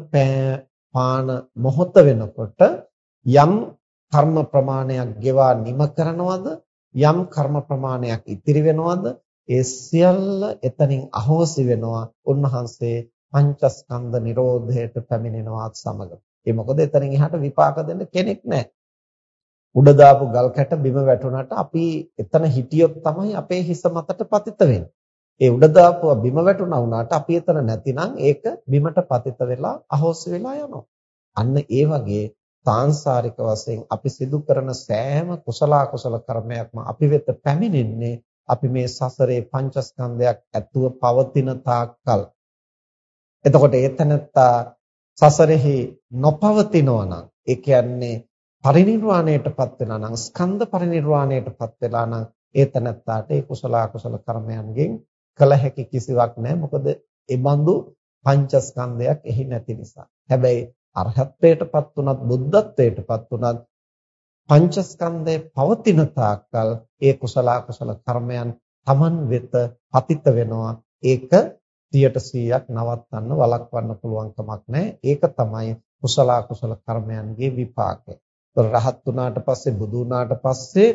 පාන මොහොත වෙනකොට යම් කර්ම ප්‍රමාණයක් ගෙවා නිම කරනවද යම් කර්ම ප්‍රමාණයක් ඉතිරි වෙනවද ඒ සියල්ල එතනින් අහෝසි වෙනවා උන්වහන්සේ පංචස්කන්ධ නිරෝධයට පැමිණෙනවත් සමග. ඒ මොකද එතනින් එහාට විපාක දෙන්න කෙනෙක් නැහැ. උඩ දාපු ගල් කැට බිම වැටුණාට අපි එතන හිටියොත් තමයි අපේ හිස මතට පතිත වෙන්නේ. ඒ උඩ දාපුවා බිම වැටුණා වුණාට අපි එතන නැතිනම් ඒක බිමට පතිත වෙලා අහෝසි වෙලා යනවා. අන්න ඒ වගේ සාංශාරික වශයෙන් අපි සිදු කරන සෑම කුසල කුසල කර්මයක්ම අපි වෙත පැමිණෙන්නේ අපි මේ සසරේ පංචස්කන්ධයක් ඇතුව පවතින තාක්කල්. එතකොට ඒතනත්තා සසරෙහි නොපවතිනවා නම් ඒ කියන්නේ පරිණිරවාණයටපත් වෙනා නම් ස්කන්ධ පරිණිරවාණයටපත් වෙලා නම් ඒතනත්තාට ඒ කුසල කුසල කර්මයන්ගෙන් කල හැකි කිසිවක් නැහැ. මොකද ඒ බඳු පංචස්කන්ධයක් එහි නැති නිසා. හැබැයි අරහත්ත්වයටපත් උනත් බුද්ධත්වයටපත් උනත් පංචස්කන්ධය පවතින තාක්කල් ඒ කුසල කුසල කර්මයන් Taman වෙත පතිත වෙනවා. ඒක 100%ක් නවත්තන්න වළක්වන්න පුළුවන් කමක් නැහැ. ඒක තමයි කුසල කුසල කර්මයන්ගේ විපාකය. රහත් වුණාට පස්සේ බුදු වුණාට පස්සේ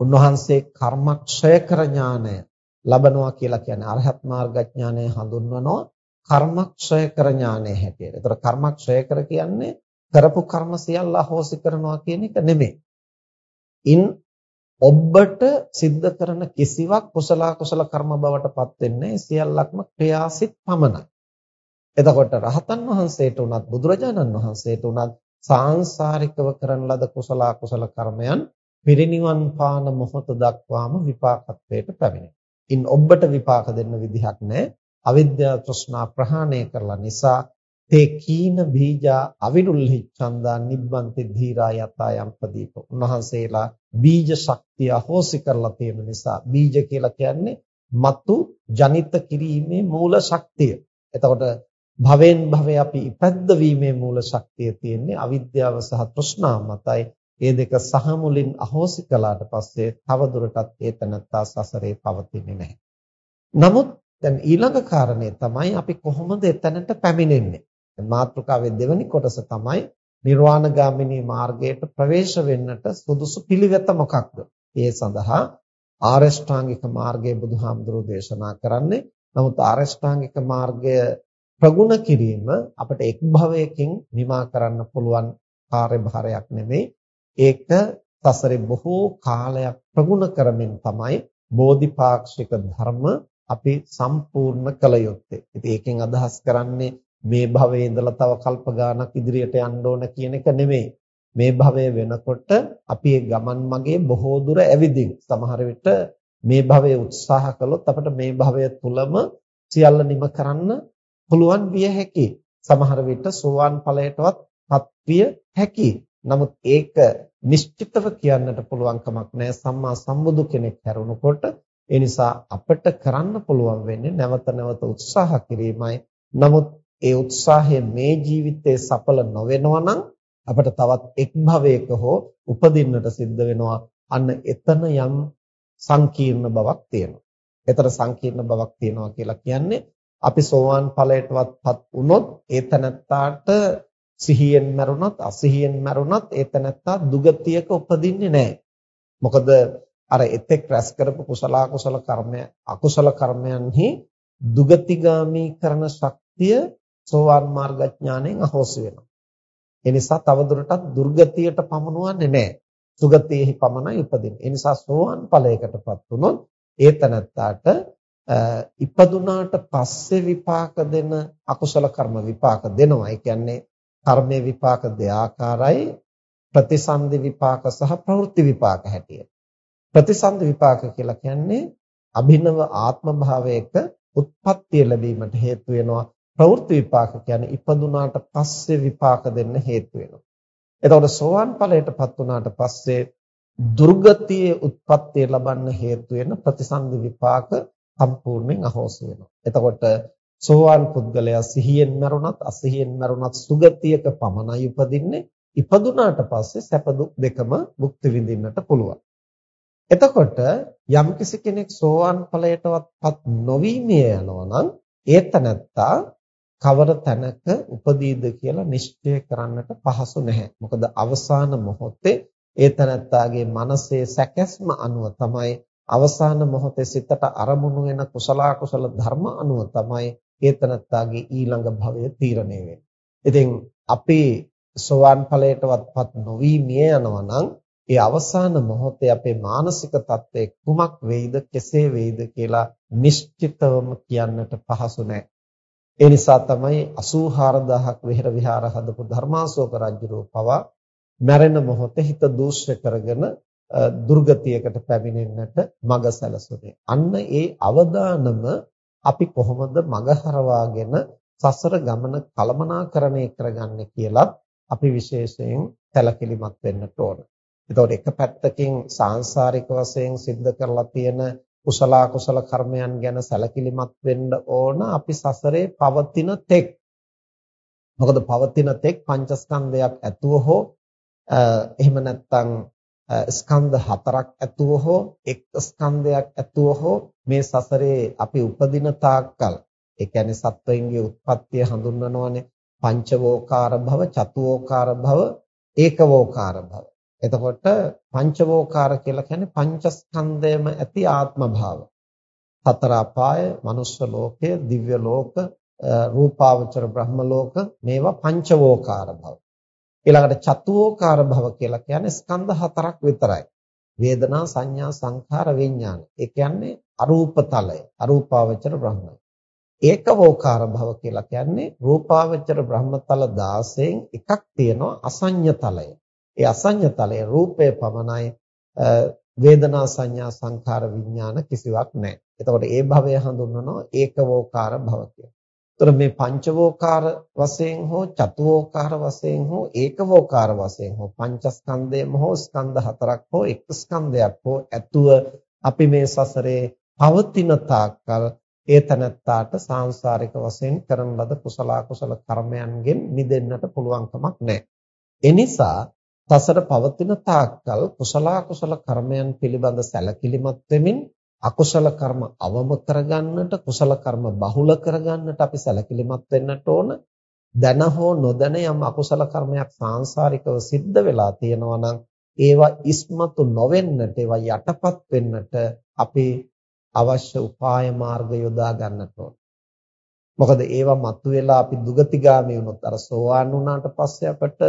උන්වහන්සේ කර්මක්ෂය කර ඥානය ලබනවා කියලා කියන්නේ අරහත් මාර්ග ඥානය හඳුන්වනවා. කර්මක්ෂය කර ඥානය හැටියට. ඒතර කර්මක්ෂය කර කියන්නේ කරපු කර්ම සියල්ල අහෝසි කරනවා කියන එක නෙමෙයි. ඉන් ඔබට සිද්ධ කරන කිසිවක් කුසල කුසල කර්ම බවට පත් වෙන්නේ සියල්ලක්ම ක්‍රියාසිත පමණයි. එතකොට රහතන් වහන්සේට උනත් බුදුරජාණන් වහන්සේට උනත් සාංශාරිකව කරන ලද කුසල කුසල කර්මයන් පිරිනිවන් පාන මොහොත දක්වාම විපාකත්වයට පැමිණෙනවා. ඉන් ඔබට විපාක දෙන්න විදිහක් නැහැ. අවිද්‍යාව තෘෂ්ණා ප්‍රහාණය කරලා නිසා තේ කීන බීජා අවිරුල්හි චන්දා නිබ්බන්ති ධීරා යතා යම්පදීප උන්වහන්සේලා බීජ ශක්තිය අහෝසි කරලා තියෙන නිසා බීජ කියලා කියන්නේ මතු ජනිත කිරීමේ මූල ශක්තිය. එතකොට භවෙන් භවය අපි ඉපැද්ද වීමේ මූල ශක්තිය තියෙන්නේ අවිද්‍යාව සහ තෘෂ්ණාව මතයි. මේ දෙක සහ මුලින් අහෝසි කළාට පස්සේ තවදුරටත් ඒ තනත්තා සසරේ පවතින්නේ නැහැ. නමුත් දැන් ඊළඟ කාරණේ තමයි අපි කොහොමද එතනට පැමිණෙන්නේ? මාතෘකාවේ දෙවැනි කොටස තමයි නිර්වාණගාමිනී මාර්ගයට ප්‍රවේශ වෙන්නට සුදුසු පිළිවෙත මොකක්ද? ඒ සඳහා ආරෂ්ඨාංගික මාර්ගය බුදුහාමුදුරෝ දේශනා කරන්නේ. නමුත් ආරෂ්ඨාංගික මාර්ගය ප්‍රගුණ කිරීම අපිට එක් භවයකින් නිමා කරන්න පුළුවන් කාර්යභාරයක් නෙමෙයි. ඒක සසරේ බොහෝ කාලයක් ප්‍රගුණ කරමින් තමයි බෝධිපාක්ෂික ධර්ම අපි සම්පූර්ණ කළ යුත්තේ. ඉතින් ඒකෙන් අදහස් කරන්නේ මේ භවයේ ඉඳලා තව කල්ප ගාණක් ඉදිරියට යන්න ඕන කියන එක නෙමෙයි. මේ භවය වෙනකොට අපි ඒ ගමන් මගේ බොහෝ දුර ඇවිදින්. සමහර විට මේ භවයේ උත්සාහ කළොත් අපිට මේ භවය තුලම සියල්ල නිම කරන්න පුළුවන් විය හැකියි. සමහර විට සෝවාන් ඵලයටවත් පත්විය හැකියි. නමුත් ඒක නිශ්චිතව කියන්නට පුළුවන් කමක් නැහැ සම්මා සම්බුදු කෙනෙක් හැරුණකොට ඒ නිසා අපිට කරන්න පුළුවන් වෙන්නේ නැවත නැවත උත්සාහ කිරීමයි. නමුත් ඒ උත්සාහය මේ ජීවිතයේ සඵල නොවෙනවා නම් අපිට තවත් එක් භවයක හෝ උපදින්නට සිද්ධ වෙනවා අන්න එතන යම් සංකීර්ණ බවක් තියෙනවා. ඒතර සංකීර්ණ බවක් තියෙනවා කියලා කියන්නේ අපි සෝවාන් ඵලයටවත්පත් වුණොත් ඒ තනත්තාට සිහියෙන් මරුණත් අසිහියෙන් මරුණත් ඒ තනත්තා දුගතියක උපදින්නේ නැහැ. මොකද අර එතෙක් රැස් කරපු කුසල අකුසල කර්මය අකුසල කර්මයන්හි දුගතිගාමී කරන ශක්තිය සෝවාන් මාර්ග ඥාණයෙන් අහෝසි වෙනවා. ඒ නිසා තවදුරටත් දුර්ගතියට පමුණුවන්නේ නැහැ. සුගතියෙහි පමණයි උපදින්නේ. ඒ නිසා සෝවාන් ඵලයකටපත් වුණොත් ඒ තනත්තාට ඉපදුනාට පස්සේ විපාක දෙන අකුසල කර්ම විපාක දෙනවා. ඒ කියන්නේ කර්මයේ විපාක දෙආකාරයි ප්‍රතිසන්දි විපාක සහ ප්‍රවෘත්ති විපාක හැටියට. ප්‍රතිසන්දි විපාක කියලා කියන්නේ අභිනව ආත්ම භාවයක උත්පත්තිය ලැබීමට හේතු වෙනවා ප්‍රවෘත්ති විපාක කියන්නේ ඉපදුනාට පස්සේ විපාක දෙන්න හේතු වෙනවා. එතකොට සෝවාන් ඵලයටපත් වුණාට පස්සේ දුර්ගතියේ උත්පත්තිය ලබන්න හේතු වෙන ප්‍රතිසන්දි විපාක සම්පූර්ණයෙන් අහෝසි වෙනවා. එතකොට සෝවාන් පුද්ගලයා සිහියෙන් මරුණත් අසිහියෙන් මරුණත් සුගතියක පමණයි උපදින්නේ. ඉපදුනාට පස්සේ සැප දුක් දෙකම භුක්ති විඳින්නට පුළුවන්. එතකොට යම්කිසි කෙනෙක් සෝවාන් ඵලයටවත් පත් නොවීමේ යනවා නම් ඒතනත්තා කවර තැනක උපදීද කියලා නිශ්චය කරන්නට පහසු නැහැ. මොකද අවසාන මොහොතේ ඒ තැනත්තාගේ මනසේ සැකැස්ම අනුව තමයි අවසාන මොහොතේ සිතට අරමුණු වෙන කුසල කුසල ධර්ම අනුව තමයි ඒ තැනත්තාගේ ඊළඟ භවය තීරණය වෙන්නේ. ඉතින් අපි සෝවාන් ඵලයටවත්පත් නොවි මිය යනවා නම් ඒ අවසාන මොහොතේ අපේ මානසික තත්ත්වය කුමක් වෙයිද කෙසේ වෙයිද කියලා නිශ්චිතවම කියන්නට පහසු නැහැ. ඒ නිසා තමයි 84000ක් විහෙර විහාර හදපු ධර්මාශෝක රජුරෝ පවා මැරෙන මොහොතේ හිත දූෂ්‍ය කරගෙන දුර්ගතියකට පැමිණෙන්නට මඟ සැලසුනේ. අන්න ඒ අවදානම අපි කොහොමද මඟ හරවාගෙන සසර ගමන කළමනාකරණය කරගන්නේ කියලත් අපි විශේෂයෙන් සැලකිලිමත් වෙන්නට ඕන. එතකොට එක පැත්තකින් සාංශාරික වශයෙන් සිද්ධ කරලා තියෙන කුසල කුසල කර්මයන් ගැන සැලකිලිමත් වෙන්න ඕන අපි සසරේ පවතින තෙක්. මොකද පවතින තෙක් පංචස්කන්ධයක් ඇතුව හෝ එහෙම නැත්නම් ස්කන්ධ හතරක් ඇතුව හෝ එක් ස්කන්ධයක් ඇතුව හෝ මේ සසරේ අපි උපදින තාක්කල් ඒ කියන්නේ සත්වයින්ගේ උත්පත්තිය හඳුන්වනවානේ පංචවෝකාර භව චතුවෝකාර භව ඒකවෝකාර භව එතකොට පංචවෝකාර කියලා කියන්නේ පංචස්කන්ධයම ඇති ආත්ම භාව. සතර අපාය, මනුෂ්‍ය ලෝකය, දිව්‍ය ලෝක, රූපාවචර බ්‍රහ්ම ලෝක මේවා පංචවෝකාර භව. ඊළඟට චතුවෝකාර භව කියලා කියන්නේ ස්කන්ධ හතරක් විතරයි. වේදනා, සංඥා, සංඛාර, විඥාන. ඒ කියන්නේ අරූප තලය, අරූපාවචර බ්‍රහ්මය. ඒකවෝකාර භව කියලා කියන්නේ රූපාවචර බ්‍රහ්මතල 16න් එකක් තියෙනවා අසඤ්ඤ තලය. ඒ අසඤ්ඤ තලයේ රූපය පමණයි වේදනා සංඥා සංඛාර විඥාන කිසිවක් නැහැ. එතකොට ඒ භවය හඳුන්වනවා ඒකවෝකාර භව කියලා. ඒතර මේ පංචවෝකාර වශයෙන් හෝ චතුවෝකාර වශයෙන් හෝ ඒකවෝකාර වශයෙන් හෝ පංචස්කන්ධයම හෝ ස්කන්ධ හතරක් හෝ එක් ස්කන්ධයක් හෝ ඇතුව අපි මේ සසරේ පවතින තාක්කල් ඒ තනත්තාට සාංශාරික වශයෙන් කරන ලද කුසල කුසල කර්මයන්ගෙන් මිදෙන්නට පුළුවන් කමක් නැහැ. එනිසා සසර පවතින තාක්කල් කුසල කුසල කර්මයන් පිළිබඳ සැලකිලිමත් වෙමින් අකුසල කර්ම අවම කරගන්නට කුසල කර්ම බහුල කරගන්නට අපි සැලකිලිමත් වෙන්නට ඕන. දැන හෝ නොදැන යම් අකුසල කර්මයක් සාංශාරිකව සිද්ධ වෙලා තියෙනවා නම් ඒවා ඉස්මතු නොවෙන්නට ඒවා යටපත් වෙන්නට අපි අවශ්‍ය උපාය මාර්ග යොදා ගන්නට ඕන. මොකද ඒවා මතුවෙලා අපි දුගතිගාමී වුණොත් අර සෝවාන් වුණාට පස්සේ අපට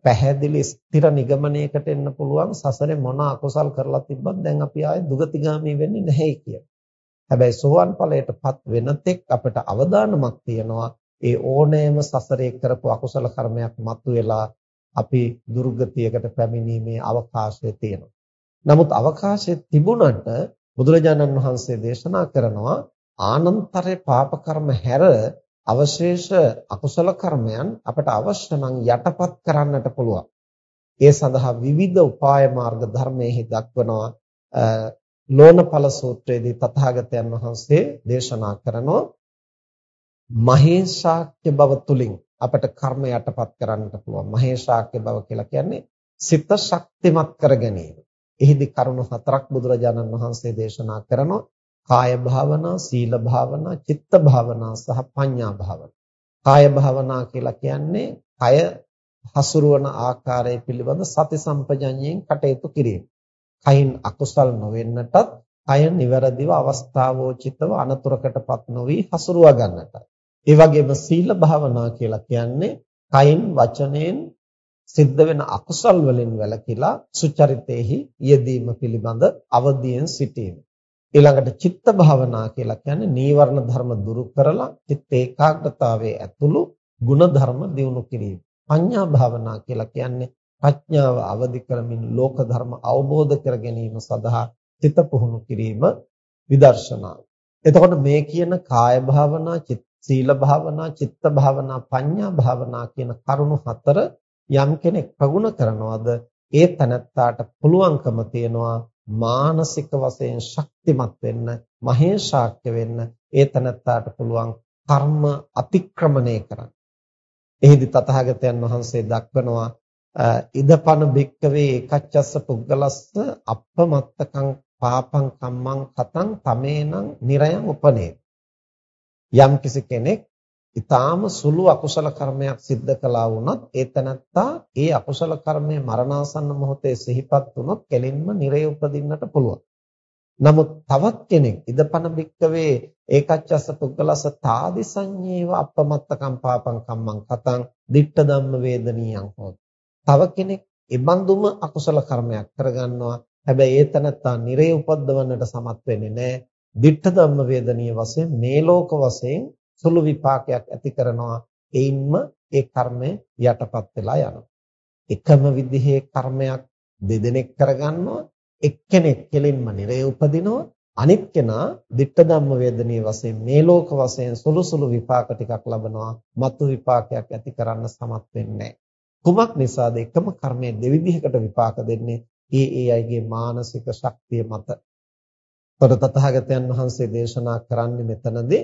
පැහැදිලි ස්ථිර නිගමනයකට එන්න පුළුවන් සසරේ මොන අකුසල් කරලා තිබ්බත් දැන් අපි ආයේ දුගතිගාමී වෙන්නේ නැහැ කියන. හැබැයි සෝවන් ඵලයටපත් වෙනතෙක් අපිට අවදානමක් තියෙනවා ඒ ඕනෑම සසරේ කරපු අකුසල කර්මයක් මතුවෙලා අපි දුර්ගතියකට පැමිණීමේ අවකාශය තියෙනවා. නමුත් අවකාශය තිබුණට බුදුරජාණන් වහන්සේ දේශනා කරනවා ආනන්තරේ පාප කර්ම හැර අවශේෂ අකුසල කර්මයන් අපට අවශ්‍ය නම් යටපත් කරන්නට පුළුවන්. ඒ සඳහා විවිධ උපාය මාර්ග ධර්මයේ දක්වනවා ලෝණඵල සූත්‍රයේදී තථාගතයන් වහන්සේ දේශනා කරනවා මහේශාක්‍ය බව තුලින් අපට කර්ම යටපත් කරන්නට පුළුවන්. මහේශාක්‍ය බව කියලා කියන්නේ සිත ශක්තිමත් කර ගැනීම. එහිදී කරුණු හතරක් බුදුරජාණන් වහන්සේ දේශනා කරනවා. කාය භාවනා, සීල භාවනා, චිත්ත භාවනා සහ පඤ්ඤා භාවනා. කාය භාවනා කියලා කියන්නේ කය හසුරුවන ආකාරය පිළිබඳ සති සම්පජඤ්ඤයෙන් කටයුතු කිරීම. කයින් අකුසල් නොවෙන්නටත් කය නිවැරදිව අවස්ථාවෝචිතව අනතුරකටපත් නොවි හසුරුවා ගන්නට. ඒ වගේම සීල භාවනා කියලා කියන්නේ කයින් වචනයෙන් සිද්ධ වෙන අකුසල් වලින් වැළකීලා සුචරිතෙහි යෙදීම පිළිබඳ අවදියෙන් සිටීම. ඊළඟට චිත්ත භාවනා කියලා කියන්නේ නීවරණ ධර්ම දුරු කරලා චිත්ත ඒකාග්‍රතාවයේ ඇතුළු ගුණ ධර්ම දියුණු කිරීම. පඤ්ඤා භාවනා කියලා කියන්නේ ප්‍රඥාව අවදි කරමින් ලෝක ධර්ම අවබෝධ කර ගැනීම සඳහා චිත්ත පුහුණු කිරීම විදර්ශනාව. එතකොට මේ කියන කාය භාවනා, සීල භාවනා, චිත්ත භාවනා, පඤ්ඤා භාවනා කියන කරුණු හතර යම් කෙනෙක් ප්‍රගුණ කරනවාද ඒ තනත්තාට පුළුවන්කම තියනවා මානසික වශයෙන් ශක්තිමත් වෙන්න මහේශාක්‍ය වෙන්න ඒ තනත්තාට පුළුවන් කර්ම අතික්‍රමණය කරන්න. එහිදී තථාගතයන් වහන්සේ දක්වනවා ඉදපන බික්කවේ ඒකච්චස්ස පුද්ගලස්ස අප්පමත්තකං පාපං කම්මං කතං තමේනං නිරයං උපනේ යම් කිසි කෙනෙක් ඊටාම සුළු අකුසල කර්මයක් සිද්ධ කළා වුණත් ඒ තනත්තා ඒ අකුසල කර්මයේ මරණාසන්න මොහොතේ සිහිපත් වුණොත් කෙලින්ම නිරේ උපදින්නට පුළුවන්. නමුත් තවත් කෙනෙක් ඉදපන බික්කවේ ඒකච්චස්ස පුද්ගලස තාදි සංඤේව අපමත්තකම් පාපං කම්මං කතං ditta ධම්ම වේදනීයං හොත්. තව කෙනෙක් ඉබඳුම අකුසල කර්මයක් කරගන්නවා. හැබැයි ඒ තනත්තා නිරේ උපද්දවන්නට සමත් වෙන්නේ නැහැ. ditta ධම්ම වේදනීය වශයෙන් මේ ලෝක වශයෙන් සුළු විපාකයක් ඇති කරනවා. ඒින්ම ඒ කර්මය යටපත් වෙලා යනවා. එකම විදිහේ කර්මයක් දෙදෙනෙක් කරගන්නවා. එක්කෙනෙක් කෙලින්ම නිරේ උපදිනවා. අනිත් කෙනා ditta ධම්ම වේදනීය වශයෙන් මේ ලෝක වශයෙන් සුළු සුළු විපාක ටිකක් ලබනවා. මතු විපාකයක් ඇති කරන්න සමත් වෙන්නේ කුමක් නිසාද එකම කර්මය දෙවිධයකට විපාක දෙන්නේ? ඒ ඒ අයගේ මානසික ශක්තිය මත. තොර තථාගතයන් වහන්සේ දේශනා කරන්නේ මෙතනදී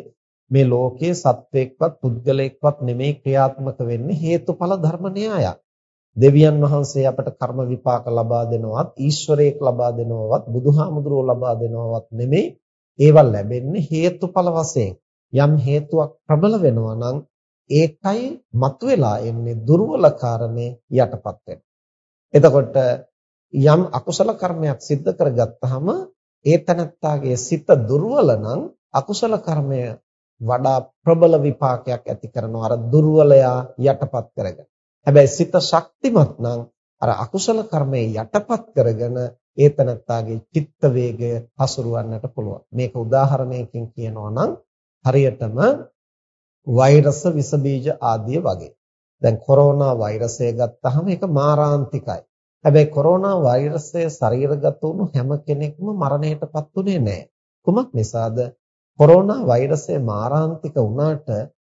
මේ ලෝකයේ සත්වයක්වත් පුද්ගලයෙක්වත් නෙමෙයි ක්‍රියාත්මක වෙන්නේ හේතුඵල ධර්ම න්‍යායක්. දෙවියන් වහන්සේ අපට කර්ම විපාක ලබා දෙනවත් ඊශ්වරයෙක් ලබා දෙනවත් බුදුහාමුදුරුවෝ ලබා දෙනවත් නෙමෙයි ඒවා ලැබෙන්නේ හේතුඵල වශයෙන් යම් හේතුවක් ප්‍රබල වෙනවා නම් ඒකයි මතුවලා එන්නේ දුර්වල කාරණේ යටපත් වෙන. එතකොට යම් අකුසල කර්මයක් සිද්ධ කරගත්තාම ඒ තනත්තාගේ සිත දුර්වල නම් අකුසල කර්මය වඩා ප්‍රබල විපාකයක් ඇති කරනවා අර දුර්වලයා යටපත් කරගෙන. හැබැයි සිත ශක්තිමත් නම් අර අකුසල කර්මයේ යටපත් කරගෙන ඒ තනත්තාගේ චිත්ත වේගය හසුරවන්නට පුළුවන්. මේක උදාහරණයකින් කියනවා නම් හරියටම වෛරස විස බීජ ආදිය වගේ. දැන් කොරෝනා වෛරසය ගත්තාම ඒක මාරාන්තිකයි. හැබැයි කොරෝනා වෛරසය ශරීරගත වුණු හැම කෙනෙක්ම මරණයටපත් උනේ නැහැ. කුමක් නිසාද? කොරෝනා වෛරසය මාරාන්තික වුණාට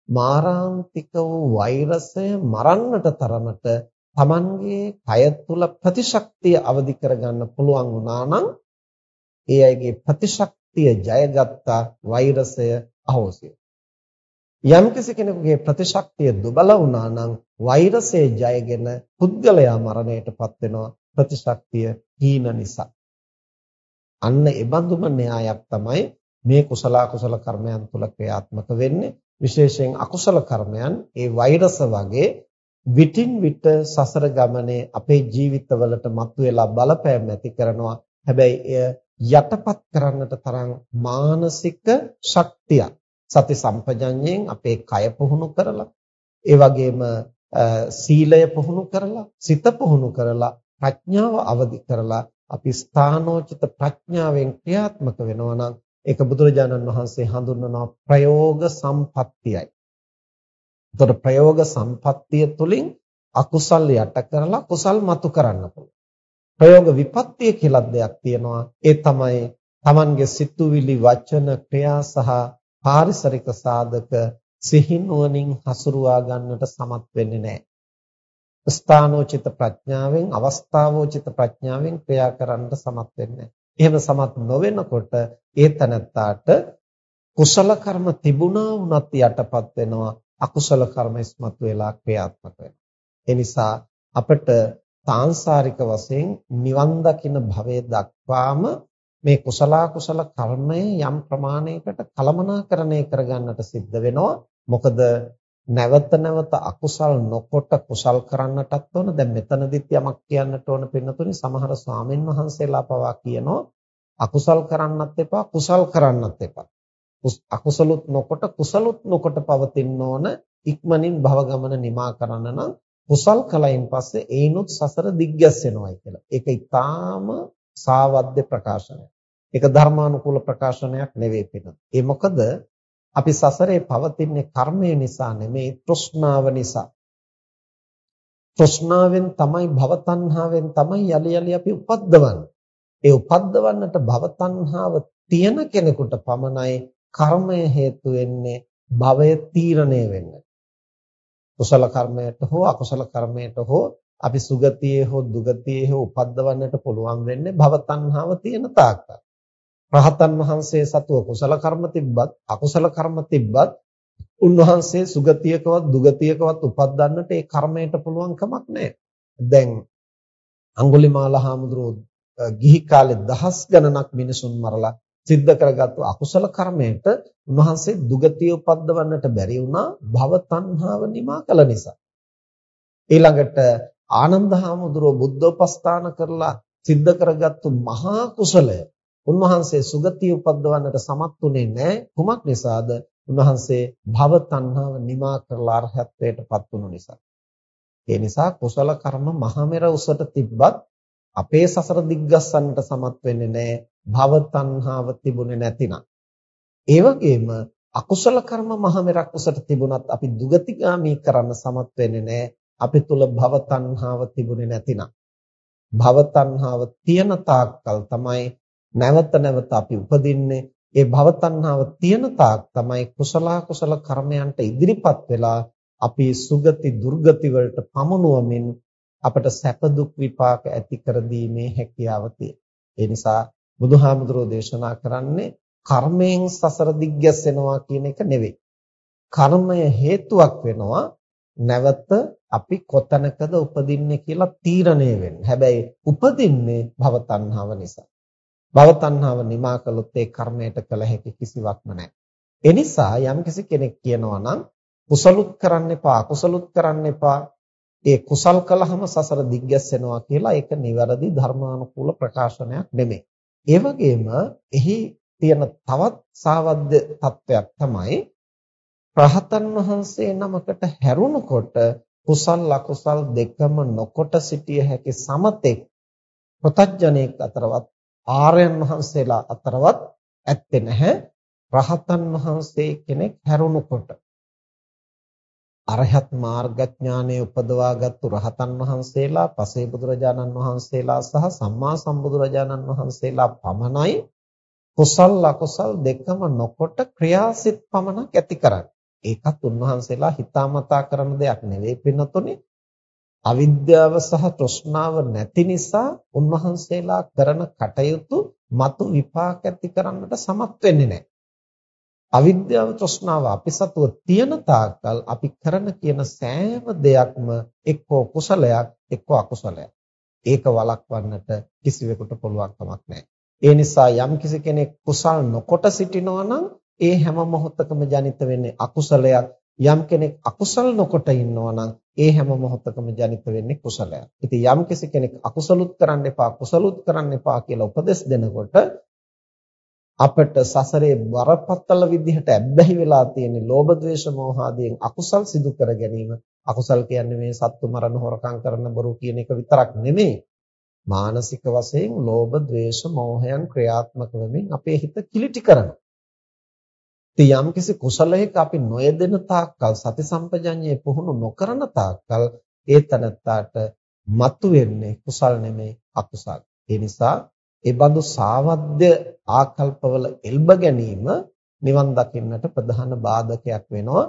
මාරාන්තික වූ වෛරසය මරන්නට තරමට Tamanගේ කය තුල ප්‍රතිශක්තිය අවදි කරගන්න පුළුවන් වුණා නම් ඒ අයගේ ප්‍රතිශක්තිය ජයගත්ත වෛරසය අහෝසිය. යම් කෙනෙකුගේ ප්‍රතිශක්තිය දුබල වුණා නම් වෛරසය ජයගෙන පුද්ගලයා මරණයටපත් වෙනවා ප්‍රතිශක්තිය හීන නිසා. අන්න ඒ බඳුම න්‍යායක් තමයි මේ කුසල කුසල කර්මයන් තුල ක්‍රියාත්මක වෙන්නේ. විශේෂයෙන් අකුසල කර්මයන් ඒ වෛරස වගේ විටින් විට සසර ගමනේ අපේ ජීවිතවලට මතුවලා බලපෑම් ඇති කරනවා. හැබැයි එය යටපත් කරන්නට තරම් මානසික ශක්තියක්. සති සම්පජඤ්ඤයෙන් අපේ කය පුහුණු කරලා ඒ වගේම සීලය පුහුණු කරලා සිත පුහුණු කරලා ප්‍රඥාව අවදි කරලා අපි ස්ථානෝචිත ප්‍රඥාවෙන් ක්‍රියාත්මක වෙනවා නම් ඒක බුදුරජාණන් වහන්සේ හඳුන්වනවා ප්‍රයෝග සම්පත්තියයි. එතකොට ප්‍රයෝග සම්පත්තිය තුලින් අකුසල් යට කරලා කුසල් මතු කරන්න පුළුවන්. ප්‍රයෝග විපත්තිය කියලා දෙයක් තියෙනවා. ඒ තමයි Tamange සිතුවිලි වචන ක්‍රියා සහ පාරිසරික සාධක සිහිනුවණින් හසුරුවා ගන්නට සමත් වෙන්නේ නැහැ. ස්ථානෝචිත ප්‍රඥාවෙන් අවස්ථාවෝචිත ප්‍රඥාවෙන් ක්‍රියා කරන්නට සමත් වෙන්නේ නැහැ. එහෙම සමත් නොවෙනකොට ඒ තනත්තාට කුසල කර්ම තිබුණා වුණත් යටපත් වෙනවා අකුසල කර්ම ඉස්මතු වෙලා ක්‍රියාත්මක වෙනවා. ඒ නිසා අපිට සාංශාරික වශයෙන් නිවන් දකින භවයේ දක්වාම මේ කුසල කුසල කර්මය යම් ප්‍රමාණයකට කලමනාකරණය කරගන්නට සිද්ධ වෙනවා. මොකද නැවත නැවත අකුසල් නොකොට කුසල් කරන්නටත් ඕන. දැන් මෙතනදිත් යමක් කියන්නට ඕන පින්නතුනි සමහර ස්වාමීන් වහන්සේලා පවා කියනවා අකුසල් කරන්නත් එපා කුසල් කරන්නත් එපා. අකුසලුත් නොකොට කුසලුත් නොකොට පවතින්න ඕන ඉක්මනින් භව ගමන නිමා කරන්න නම් කුසල් කලයින් පස්සේ ඒනොත් සසර දිග්ගැස්සෙනවායි කියලා. ඒක ඊටාම සාවද්‍ය ප්‍රකාශනයක්. ඒක ධර්මානුකූල ප්‍රකාශනයක් නෙවෙයි පිටත. ඒ මොකද අපි සසරේ පවතින්නේ කර්මය නිසා නෙමෙයි තෘෂ්ණාව නිසා. තෘෂ්ණාවෙන් තමයි භවතණ්හාවෙන් තමයි යලි යලි අපි උපද්දවන්නේ. ඒ උපද්දවන්නට භවතණ්හාව තියෙන කෙනෙකුට පමණයි කර්මය හේතු වෙන්නේ භවය තීරණය වෙන්නේ. කුසල කර්මයට හෝ අකුසල කර්මයට හෝ අපි සුගතියේ හෝ දුගතියේ හෝ උපද්දවන්නට පුළුවන් වෙන්නේ භවතණ්හාව තියෙන තාක්කල්. රහතන් වහන්සේ සතුව කුසල කර්ම තිබ්බත් අකුසල කර්ම තිබ්බත් උන්වහන්සේ සුගතියකවත් දුගතියකවත් උපද්දන්නට ඒ කර්මයට පුළුවන් කමක් නැහැ. දැන් අඟුලිමාල හාමුදුරුවෝ ගිහි කාලේ දහස් ගණනක් මිනිසුන් මරලා සිද්ධ කරගත්තු අකුසල කර්මයට උන්වහන්සේ දුගතිය උපද්දවන්නට බැරි වුණා භව තණ්හාව නිමා කළ නිසා. ඊළඟට ආනන්ද හාමුදුරුව බුද්ධෝපස්ථාන කරලා සිද්ධ කරගත්තු මහා කුසලය උන්වහන්සේ සුගතිය උපද්දවන්නට සමත් වුණේ නැහැ. කුමක් නිසාද? උන්වහන්සේ භව තණ්හාව නිමා කරලා අරහත්ත්වයටපත් වුණු නිසා. ඒ නිසා කුසල කර්ම මහමෙර උසට තිබ්බත් අපේ සසර දිග්ගස්සන්නට සමත් වෙන්නේ නැහැ. භව තණ්හාව තිබුණේ නැතිනම්. ඒ වගේම අකුසල කර්ම මහමෙරක් උසට තිබුණත් අපි දුගතිගාමී කරන්න සමත් වෙන්නේ නැහැ. අපි තුල භව තණ්හාව තිබුණේ නැතිනම්. භව තණ්හාව තියෙන තාක්කල් තමයි නැවත නැවත අපි උපදින්නේ ඒ භව තණ්හාව තියෙන තාක් තමයි කුසල කුසල කර්මයන්ට ඉදිරිපත් වෙලා අපි සුගති දුර්ගති වලට පමුණුවමින් අපට සැප දුක් විපාක ඇති කර දීමේ හැකියාව ඒ නිසා බුදුහාමුදුරෝ දේශනා කරන්නේ කර්මයෙන් සසර දිග්ගැස්සෙනවා කියන එක නෙවෙයි. කර්මය හේතුවක් වෙනවා නැවත අපි කොතනකද උපදින්නේ කියලා තීරණය වෙන්න. හැබැයි උපදින්නේ භව තණ්හාව නිසා. භව තණ්හාව නිමා කළොත් ඒ කර්මයට කළ හැකි කිසිවක්ම නැහැ. ඒ නිසා යම්කිසි කෙනෙක් කියනවා නම් කුසලුත් කරන්න එපා අකුසලුත් කරන්න එපා ඒ කුසල් කළාම සසර දිග්ගැස්සෙනවා කියලා ඒක නිවැරදි ධර්මානුකූල ප්‍රකාශනයක් නෙමෙයි. ඒ වගේම එහි තියෙන තවත් සාවද්ද තත්වයක් තමයි රහතන් වහන්සේ නමකට හැරුණකොට කුසල් අකුසල් දෙකම නොකොට සිටිය හැකි සමතෙක් ප්‍රතඥයෙක් අතරවත් ආර්යයන් වහන්සේලා අතරවත් ඇත්තේ නැහැ රහතන් වහන්සේ කෙනෙක් හැරුණකොට අරහත් මාර්ගඥානය උපදවාගත්තු රහතන් වහන්සේලා පසේ බුදුරජාණන් වහන්සේලා සහ සම්මා සම්බුදුරජාණන් වහන්සේලා පමණයි කුසල් අකුසල් දෙකම නොකොට ක්‍රියාසිත පමණක් ඇති කරන්නේ. ඒකත් උන්වහන්සේලා හිතාමතා කරන දෙයක් නෙවෙයි පින්නතුනේ. අවිද්‍යාව සහ තෘෂ්ණාව නැති නිසා උන්වහන්සේලා කරන කටයුතු මතු විපාක ඇති කරන්නට සමත් වෙන්නේ නැහැ. අවිද්‍යාව තෘෂ්ණාව අපි සතුව තියෙන තාක්කල් අපි කරන කියන සෑම දෙයක්ම එක්කෝ කුසලයක් එක්කෝ අකුසලයක්. ඒක වළක්වන්නට කිසිවෙකුට පුළුවන් කමක් නැහැ. ඒ නිසා යම්කිසි කෙනෙක් කුසල් නොකොට සිටිනවා නම් ඒ හැම මොහොතකම ජනිත වෙන්නේ අකුසලයක්. යම් කෙනෙක් අකුසල් නොකොට ඉන්නවා නම් ඒ හැම මොහොතකම ජනිත වෙන්නේ කුසලයක්. ඉතින් යම්කිසි කෙනෙක් අකුසලුත් කරන්න එපා කුසලුත් කරන්න එපා කියලා උපදෙස් දෙනකොට අපට සසරේ බරපතල විදිහට ඇබ්බැහි වෙලා තියෙන ලෝභ ද්වේෂ මෝහ ආදීන් අකුසල් සිදු කර ගැනීම. අකුසල් කියන්නේ මේ සත්තු මරණ හොරකම් කරන බොරු කියන එක විතරක් නෙමෙයි. මානසික වශයෙන් ලෝභ ද්වේෂ මෝහයන් ක්‍රියාත්මක වෙමින් අපේ හිත කිලිටි කරනවා. ඉතින් යම්කිසි කුසලයක අපි නොයෙදෙන තාක්කල් සති සම්පජඤ්ඤය පුහුණු නොකරන තාක්කල් ඒ තනත්තාට මතුවෙන්නේ කුසල් නෙමෙයි අකුසල් ඒ නිසා ඒ බඳු සාවද්‍ය ආකල්පවල එල්බ ගැනීම නිවන් දකින්නට ප්‍රධාන බාධකයක් වෙනවා.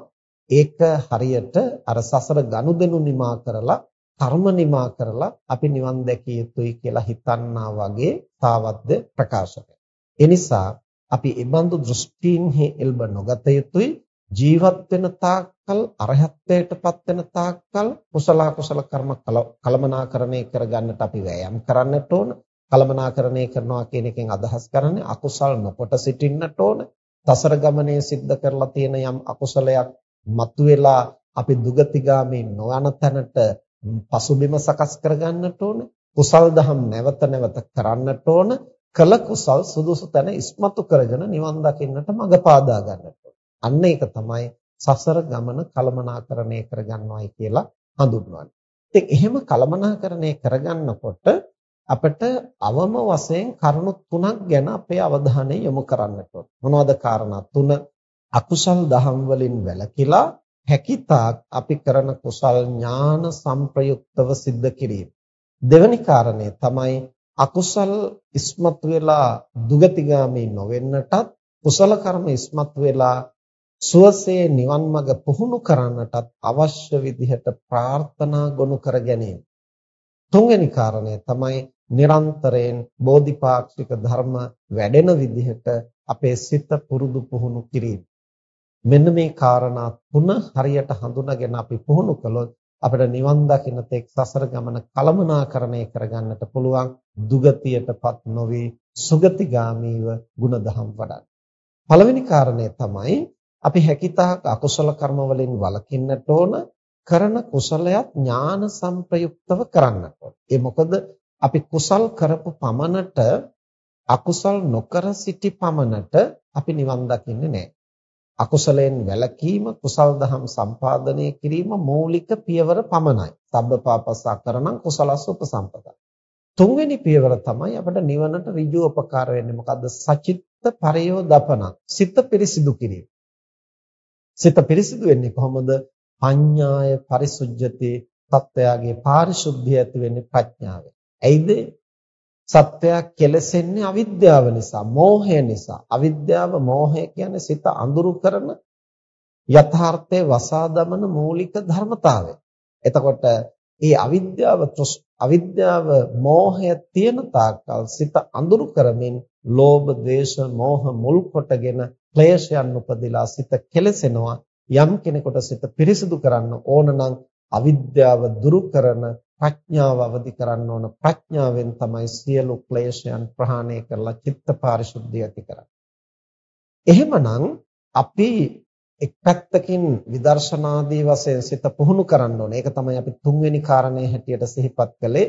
ඒක හරියට අර සසර ගනුදෙනු නිමා කරලා කර්ම නිමා කරලා අපි නිවන් දැකිය යුතුයි කියලා හිතන්නා වගේ සාවද්‍ය ප්‍රකාශනය. ඒ නිසා අපි ඒ බඳු දෘෂ්ටීන්හි එල්බ නොගත යුතුයි. ජීවත් වෙන තාක්කල් අරහත්ත්වයටපත් වෙන තාක්කල් කුසල කුසල කර්ම කලමනාකරණය කරගන්නට අපි වෑයම් කරන්නට ඕන. කලමනාකරණය කරනවා කියන එකෙන් අදහස් කරන්නේ අකුසල් නොකොට සිටින්නට ඕන. සසර ගමනේ සිද්ධ කරලා තියෙන යම් අකුසලයක් මතුවෙලා අපි දුගතිගාමී නොවන තැනට පසුබිම සකස් කරගන්නට ඕන. කුසල් දහම් නැවත නැවත කරන්නට ඕන. කළ කුසල් සුදුසු තැන ඉස්මතු කරගෙන නිවන් දකින්නට මඟ පාදා ගන්නට ඕන. අන්න ඒක තමයි සසර ගමන කලමනාකරණය කරගන්නවයි කියලා හඳුන්වන්නේ. ඉතින් එහෙම කලමනාකරණය කරගන්නකොට අපිට අවම වශයෙන් කරුණු තුනක් ගැන අපේ අවධානය යොමු කරන්නට ඕන. මොනවද කාරණා තුන? අකුසල් දහම් වලින් වැළකීලා හැකිතාක් අපි කරන කුසල් ඥාන සංප්‍රයුක්තව සිද්ධ කිරීම. දෙවැනි කාරණය තමයි අකුසල් ඉස්මතු වෙලා දුගතිගාමී නොවෙන්නටත් කුසල කර්ම ඉස්මතු වෙලා සුවසේ නිවන් මඟ පුහුණු කරන්නටත් අවශ්‍ය විදිහට ප්‍රාර්ථනා ගොනු කර ගැනීම. තුන්වෙනි කාරණය තමයි නිරන්තරයෙන් බෝධිපාක්ෂික ධර්ම වැඩෙන විදිහට අපේ සිත පුරුදු පුහුණු කිරීම. මෙන්න මේ කාරණා තුන හරියට හඳුනාගෙන අපි පුහුණු කළොත් අපිට නිවන් දකින්න තෙක් සසර ගමන කලමනාකරණය කරගන්නට පුළුවන් දුගතියටපත් නොවේ සුගතිගාමීව ಗುಣධම් වඩන්න. පළවෙනි කාරණය තමයි අපි හැකිතාක් අකුසල කර්ම වලින් වළකින්නට ඕන කරන කුසලයක් ඥාන සංප්‍රයුක්තව කරන්නට ඕන. ඒ මොකද අපි කුසල් කරපු පමණට අකුසල් නොකර සිටි පමණට අපි නිවන් දකින්නේ නැහැ. අකුසලයෙන් වැළකීම කුසල් දහම් සම්පාදනය කිරීම මූලික පියවර පමණයි. සබ්බපාපස්ස අකරණං කුසලස්ස උපසම්පදා. තුන්වෙනි පියවර තමයි අපිට නිවනට ඍජු උපකාර වෙන්නේ. මොකද්ද? සචිත්ත පරයෝදපන. සිත පිරිසිදු කිරීම. සිත පිරිසිදු වෙන්නේ කොහොමද? පඤ්ඤාය පරිසුද්ධති තත්ත්වයාගේ පාරිශුද්ධිය ඇති වෙන්නේ ප්‍රඥාවෙන්. ඇයිද? සත්වයා කෙලසෙන්නේ අවිද්‍යාව නිසා, මෝහය නිසා. අවිද්‍යාව, මෝහය කියන්නේ සිත අඳුරු කරන යථාර්ථයේ වසා දමන මූලික ධර්මතාවය. එතකොට මේ අවිද්‍යාව අවිද්‍යාව මෝහය තියෙන තාක්කල් සිත අඳුරු කරමින් ලෝභ, ද්වේෂ, මෝහ මුල් කොටගෙන ක්ලේශයන් උපදිලා සිත කෙලසෙනවා. යම් කෙනෙකුට සිත පිරිසිදු කරන්න ඕන නම් අවිද්‍යාව දුරු කරන ප්‍රඥාව අවදි කරන්න ඕන ප්‍රඥාවෙන් තමයි සියලු ක්ලේශයන් ප්‍රහාණය කරලා චිත්ත පාරිශුද්ධිය ඇති කරන්නේ. එහෙමනම් අපි එක් පැත්තකින් විදර්ශනාදී වශයෙන් සිත පුහුණු කරන්න ඕනේ. ඒක තමයි අපි තුන්වෙනි කාරණේ හැටියට සිහිපත් කළේ.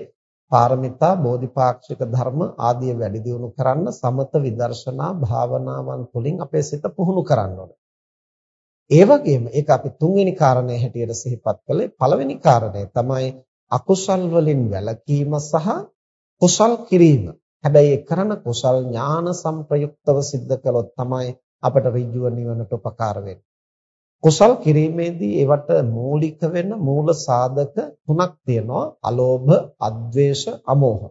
පාරමිතා බෝධිපාක්ෂික ධර්ම ආදී වැඩි දියුණු කරන්න සමත විදර්ශනා භාවනාවන් තුළින් අපේ සිත පුහුණු කරන්න ඕනේ. ඒ වගේම ඒක අපි තුන්වෙනි කාරණේ හැටියට සිහිපත් කළේ පළවෙනි කාරණය තමයි අකුසල් වලින් වැළකීම සහ කුසල් කිරීම. හැබැයි ඒ කරන කුසල් ඥාන සංප්‍රයුක්තව සිද්ධ කළොත් තමයි අපට ඍජුව නිවනට උපකාර වෙන්නේ. කුසල් කිරීමේදී ඒවට මූලික වෙන මූල සාධක තුනක් තියෙනවා. අලෝභ, අද්වේෂ, අමෝහ.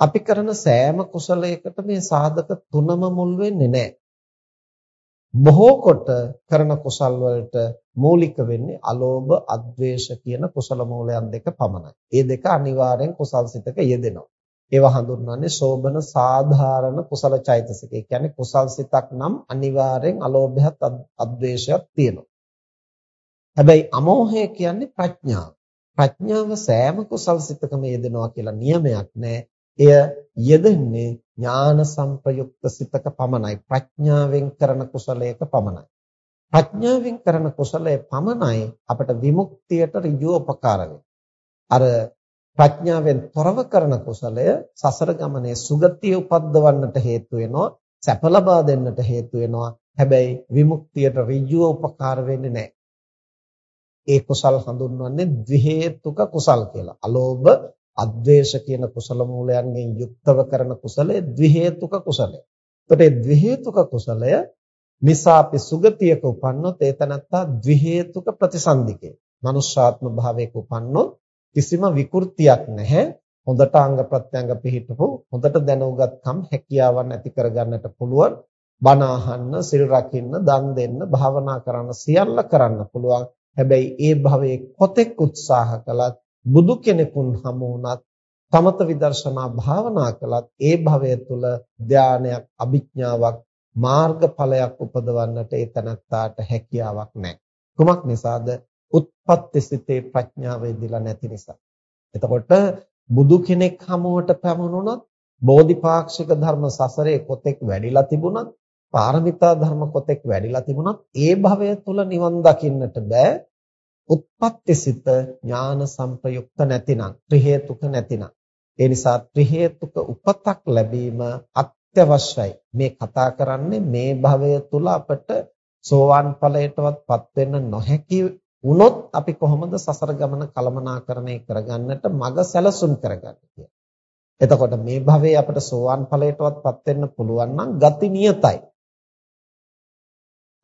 අපි කරන සෑම කුසලයකට මේ සාධක තුනම මුල් වෙන්නේ නැහැ. බොහෝ කොට කරන කුසල් වලට මූලික වෙන්නේ අලෝභ, අද්වේෂ කියන කුසල මූලයන් දෙක පමණයි. මේ දෙක අනිවාර්යෙන් කුසල් සිතක යෙදෙනවා. ඒවා හඳුන්වන්නේ සෝබන සාධාරණ කුසල චෛතසික. ඒ කියන්නේ කුසල් සිතක් නම් අනිවාර්යෙන් අලෝභයත් අද්වේෂයත් තියෙනවා. හැබැයි අමෝහය කියන්නේ ප්‍රඥාව. ප්‍රඥාව සෑම කුසල් සිතකම යෙදෙනවා කියලා නියමයක් නැහැ. එය යෙදෙන්නේ ඥාන සංප්‍රයුක්ත සිතක පමණයි. ප්‍රඥාවෙන් කරන කුසලයක පමණයි. ප්‍රඥාවෙන් කරන කුසලය පමණයි අපට විමුක්තියට ඍජුව උපකාර අර ප්‍රඥාවෙන් තොරව කරන කුසලය සසර ගමනේ සුගතිය උපද්දවන්නට හේතු වෙනවා සැප ලබා දෙන්නට හේතු වෙනවා හැබැයි විමුක්තියට ඍජුව උපකාර වෙන්නේ නැහැ ඒ කුසල් හඳුන්වන්නේ ද්විහේතුක කුසල් කියලා අලෝභ අද්වේෂ කියන කුසල මූලයන්ගෙන් යුක්තව කරන කුසලය ද්විහේතුක කුසලය එතකොට ඒ ද්විහේතුක කුසලය නිසා අපි සුගතියක උපන්නොත් ඒ තනත්තා ද්විහේතුක ප්‍රතිසන්දිකේ. මනුෂ්‍යාත්ම භාවයක උපන්නොත් කිසිම විකෘතියක් නැහැ. හොඳට අංග ප්‍රත්‍යංග පිළිහිටපු හොඳට දැනුගත්කම් හැකියාවන් ඇති කරගන්නට පුළුවන්. බණ අහන්න, සිල් රකින්න, දන් දෙන්න, භාවනා කරන්න සියල්ල කරන්න පුළුවන්. හැබැයි ඒ භවයේ කොතෙක් උත්සාහ කළත් බුදු කෙනෙකුන් හමු වුණත් තමත විදර්ශනා භාවනා කළත් ඒ භවය තුල ධානයක් අභිඥාවක් මාර්ගඵලයක් උපදවන්නට ඒ තනත්තාට හැකියාවක් නැහැ. කුමක් නිසාද? උත්පත්ති සිතේ ප්‍රඥාව ඉදිලා නැති නිසා. එතකොට බුදු කෙනෙක් හමුවට පැමුණුණොත් බෝධිපාක්ෂික ධර්ම සසරේ කොතෙක් වැඩිලා තිබුණත් පාරමිතා ධර්ම කොතෙක් වැඩිලා තිබුණත් ඒ භවය තුල නිවන් දකින්නට බෑ. උත්පත්ති සිත ඥාන සංප්‍රයුක්ත නැතිනම් ත්‍රි හේතුක නැතිනම් ඒ නිසා ත්‍රි හේතුක උපතක් ලැබීම අත් අත්‍යවශ්‍යයි. මේ කතා කරන්නේ මේ භවය තුල අපට සෝවාන් ඵලයටවත්පත් වෙන්න නොහැකි වුණොත් අපි කොහොමද සසර ගමන කළමනාකරණය කරගන්නට මඟ සැලසුම් කරගන්නේ එතකොට මේ භවයේ අපට සෝවාන් ඵලයටවත්පත් වෙන්න පුළුවන් නම් ගති නියතයි.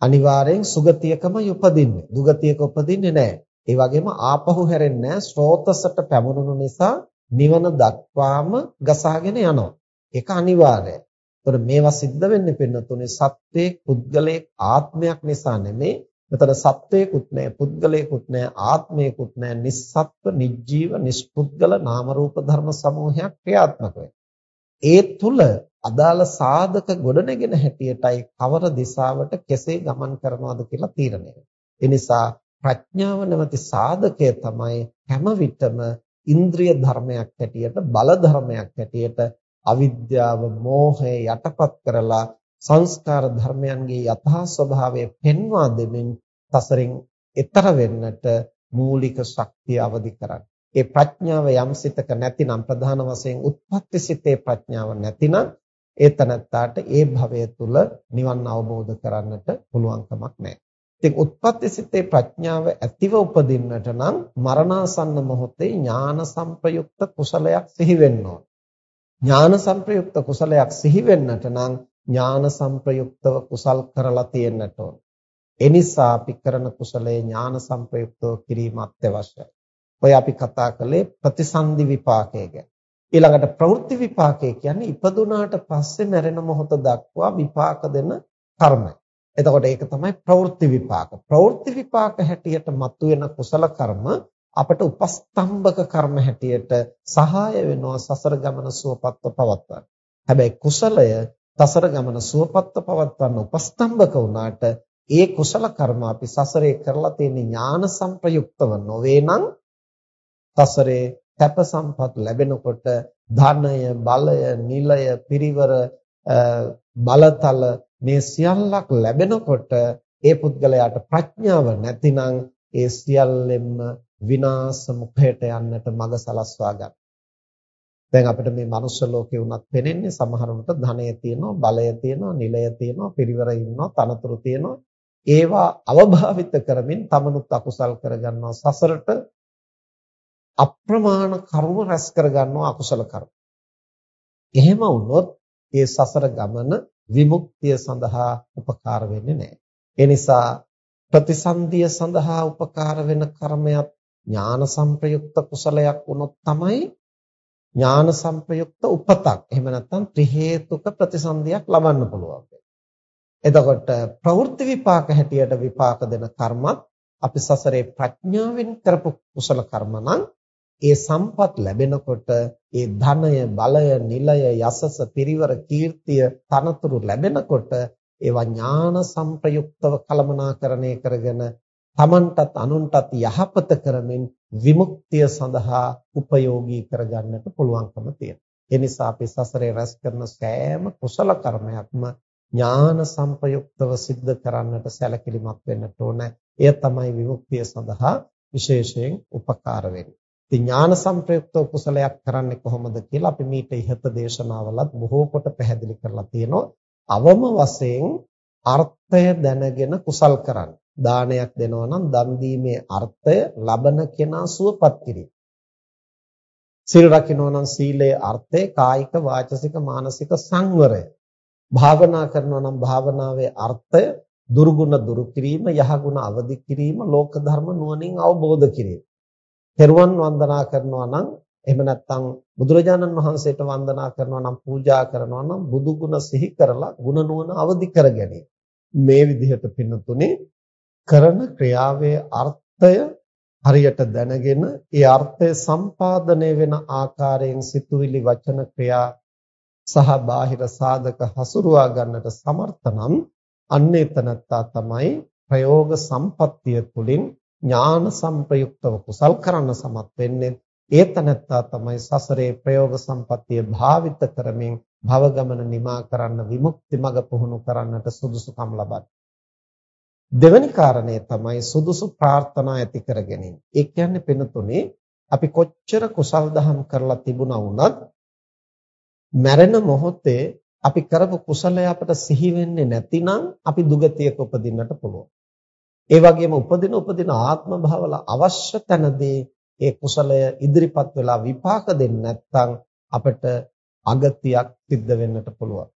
අනිවාර්යෙන් සුගතියකම උපදින්නේ. දුගතියක උපදින්නේ නැහැ. ඒ වගේම ආපහු හැරෙන්නේ නැහැ. ස්රෝතසට පැමුණුණු නිසා නිවන දක්වාම ගසාගෙන යනවා. ඒක අනිවාර්යයි. ඒතර මේවා සිද්ධ වෙන්නේ පින්නතුනේ සත්වයේ පුද්ගලයේ ආත්මයක් නිසා නෙමෙයි. මෙතන සත්වයකුත් නැහැ, පුද්ගලයෙකුත් නැහැ, ආත්මයකුත් නැහැ. නිස්සත්ව, නිජීව, නිෂ්පුද්ගල නාම රූප ධර්ම සමූහයක් ක්‍රියාත්මක ඒ තුල අදාළ සාධක ගොඩනගෙන හැටියටයි කවර දිශාවට කෙසේ ගමන් කරනවද කියලා තීරණය වෙන්නේ. ඒ නිසා ප්‍රඥාව නැමැති සාධකය තමයි හැම විටම ඉන්ද්‍රිය ධර්මයක් හැටියට බල ධර්මයක් හැටියට අවිද්‍යාව මෝහය යටපත් කරලා සංස්කාර ධර්මයන්ගේ යථා ස්වභාවය පෙන්වා දෙමින් සසරින් එතර වෙන්නට මූලික ශක්තිය අවදි කරන්නේ. ඒ ප්‍රඥාව යම් සිතක නැතිනම් ප්‍රධාන වශයෙන් උත්පත්ති සිතේ ප්‍රඥාව නැතිනම් ඒ තනත්තාට ඒ භවය තුල නිවන් අවබෝධ කරන්නට පුළුවන් කමක් නැහැ. ඉතින් උත්පත්ති සිතේ ප්‍රඥාව ඇතිව උපදින්නට නම් මරණාසන්න මොහොතේ ඥාන සංප්‍රයුක්ත කුසලයක් සිහි වෙන්න ඕන. ඥාන සංප්‍රයුක්ත කුසලයක් සිහි වෙන්නට නම් ඥාන සංප්‍රයුක්තව කුසල් කරලා තියෙන්නට ඕන. එනිසා අපි කරන කුසලයේ ඥාන සංප්‍රයුක්තව කිරීම අත්‍යවශ්‍යයි. ඔය අපි කතා කළේ ප්‍රතිසන්දි විපාකය ගැන. ඊළඟට ප්‍රවෘත්ති විපාකය කියන්නේ ඉපදුනාට පස්සේ මැරෙන මොහොත දක්වා විපාක දෙන කර්මය. එතකොට ඒක තමයි ප්‍රවෘත්ති විපාක. ප්‍රවෘත්ති විපාක හැටියට මතුවෙන කුසල කර්ම අපට උපස්තම්භක කර්ම හැටියට සහාය වෙනවා සසර ගමන සුවපත්ව පවත්වන්න. හැබැයි කුසලය සසර ගමන සුවපත්ව පවත්වන්න උපස්තම්භක වුණාට ඒ කුසල කර්ම අපි සසරේ කරලා තියෙන ඥාන සංප්‍රයුක්තව නොවේ නම් සසරේ සැප සම්පත් ලැබෙනකොට ධනය බලය නිලය පිරිවර බලතල මේ සියල්ලක් ලැබෙනකොට ඒ පුද්ගලයාට ප්‍රඥාව නැතිනම් ඒ සියල්ලෙන්ම විනාශ මුඛයට යන්නට මඟ සලස්වා ගන්න. දැන් අපිට මේ මනුෂ්‍ය ලෝකේ වුණත් පෙනෙන්නේ සමහරුන්ට ධනය තියෙනවා, බලය තියෙනවා, නිලය තියෙනවා, පිරිවර ඉන්නවා, තනතුරු තියෙනවා. ඒවා අවභාවිත කරමින් තමනුත් අකුසල් කරගන්නවා සසරට අප්‍රමාණ කර්ම රැස් කරගන්නවා අකුසල කර්ම. එහෙම වුණොත් ඒ සසර ගමන විමුක්තිය සඳහා උපකාර වෙන්නේ නැහැ. ඒ නිසා ප්‍රතිසන්දිය සඳහා උපකාර වෙන කර්මයක් ඥාන සංප්‍රයුක්ත කුසලයක් වුණොත් තමයි ඥාන සංප්‍රයුක්ත උපතක්. එහෙම නැත්නම් ත්‍රි හේතුක ප්‍රතිසන්දියක් ලබන්න පුළුවන්. එතකොට ප්‍රවෘත්ති විපාක හැටියට විපාක දෙන කර්මත් අපි සසරේ ප්‍රඥාවෙන් කරපු කුසල කර්ම නම් ඒ සම්පත් ලැබෙනකොට ඒ ධනය බලය නිලය යසස පිරිවර කීර්තිය තනතුරු ලැබෙනකොට ඒවා ඥාන සංප්‍රයුක්තව කලමනාකරණය කරගෙන තමන්ටත් අනුන්ටත් යහපත කරමින් විමුක්තිය සඳහා උපයෝගී කරගන්නට පුළුවන්කම තියෙනවා. ඒ නිසා අපි සසරේ රැස් කරන සෑම කුසල කර්මයක්ම ඥාන සංප්‍රයුක්තව සිද්ධ කරන්නට සැලකිලිමත් වෙන්න ඕන. එය තමයි විමුක්තිය සඳහා විශේෂයෙන් උපකාර වෙන්නේ. ඉතින් ඥාන සංප්‍රයුක්තව කුසලයක් කරන්නේ කොහොමද කියලා අපි මීට ඉහත දේශනාවලත් බොහෝ කොට පැහැදිලි කරලා තියෙනවා. අවම වශයෙන් අර්ථය දැනගෙන කුසල් කරන්න. දානයක් දෙනවා නම් දන් දීමේ අර්ථය ලබන කෙනා සුවපත් කිරීම. සිල් රකින්නවා නම් සීලේ අර්ථය කායික වාචසික මානසික සංවරය. භාවනා කරනවා නම් භාවනාවේ අර්ථය දුර්ගුණ දුරු කිරීම, යහගුණ අවදි කිරීම, ලෝක ධර්ම නුවණින් අවබෝධ කිරීම. තෙරුවන් වන්දනා කරනවා නම් එහෙම නැත්නම් බුදුරජාණන් වහන්සේට වන්දනා කරනවා නම් පූජා කරනවා නම් බුදු ගුණ සිහි කරලා ගුණ නුවණ අවදි කර ගැනීම. මේ විදිහට පින්නතුනේ කරන ක්‍රියාවේ අර්ථය හරියට දැනගෙන ඒ අර්ථය සම්පාදනය වෙන ආකාරයෙන් සිතුවිලි වචන ක්‍රියා සහ බාහිර සාධක හසුරුවා ගන්නට සමර්ථ නම් අන්නේ තනත්තා තමයි ප්‍රයෝග සම්පත්තිය තුළින් ඥාන සංප්‍රයුක්තව කුසල් කරන්න සමත් වෙන්නේ ඒ තනත්තා තමයි සසරේ ප්‍රයෝග සම්පත්තිය භාවිත කරමින් භව ගමන නිමා කරන්න විමුක්ති මඟ පුහුණු කරන්නට සුදුසුකම් ලබන්නේ දෙවැනි කාරණය තමයි සුදුසු ප්‍රාර්ථනා ඇති කර ගැනීම. ඒ කියන්නේ පිනතුනේ අපි කොච්චර කුසල් දහම් කරලා තිබුණා වුණත් මැරෙන මොහොතේ අපි කරපු කුසලය අපට සිහි වෙන්නේ නැතිනම් අපි දුගතියක උපදින්නට පුළුවන්. ඒ වගේම උපදින උපදින ආත්ම භාවල අවශ්‍ය තැනදී ඒ කුසලය ඉදිරිපත් වෙලා විපාක දෙන්නේ නැත්නම් අපිට අගතියක් සිද්ධ වෙන්නට පුළුවන්.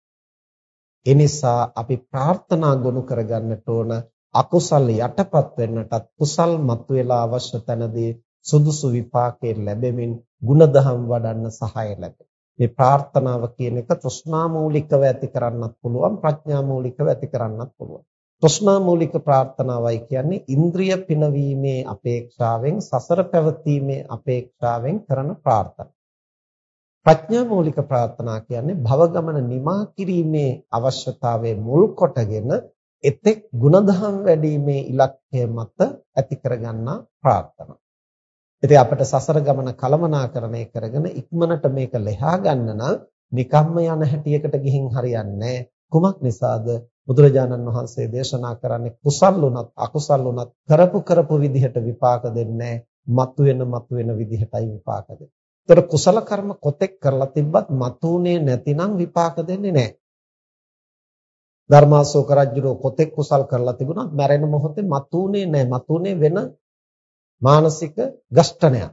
ඒ නිසා අපි ප්‍රාර්ථනා ගොනු කරගන්නට ඕන අකුසල් යටපත් වෙන්නටත් කුසල් මතුවලා අවශ්‍ය තැනදී සුදුසු විපාකේ ලැබෙමින් ಗುಣධම් වඩන්න සහාය ලැබේ. මේ ප්‍රාර්ථනාව කියන එක තෘෂ්ණා මූලිකව ඇති කරන්නත් පුළුවන් ප්‍රඥා මූලිකව ඇති කරන්නත් පුළුවන්. තෘෂ්ණා මූලික ප්‍රාර්ථනාවයි කියන්නේ ඉන්ද්‍රිය පිනවීමේ අපේක්ෂාවෙන් සසර පැවතීමේ අපේක්ෂාවෙන් කරන ප්‍රාර්ථනා. ප්‍රඥා මූලික ප්‍රාර්ථනා කියන්නේ භව ගමන නිමා කිරීමේ අවශ්‍යතාවයේ මුල් කොටගෙන එතෙක් ಗುಣධම් වැඩිීමේ ඉලක්කය මත ඇති කරගන්නා ප්‍රාර්ථනා. ඉතින් අපිට සසර ගමන කළමනාකරණය කරගෙන ඉක්මනට මේක ලෙහා ගන්න නම් නිකම්ම යන හැටියකට ගිහින් හරියන්නේ කුමක් නිසාද බුදුරජාණන් වහන්සේ දේශනා කරන්නේ කුසල් උනත් අකුසල් උනත් කරපු කරපු විදිහට විපාක දෙන්නේ මතුවෙන මතුවෙන විදිහටයි විපාක දෙන්නේ. ඒතර කුසල කර්ම කොතෙක් කරලා තිබ්බත් මතුනේ නැතිනම් විපාක දෙන්නේ නැහැ. ධර්මාශෝක රජුරෝ කොතෙක් කුසල් කරලා තිබුණත් මැරෙන මොහොතේ මතුනේ නැහැ. මතුනේ වෙන මානසික ගෂ්ඨනයක්.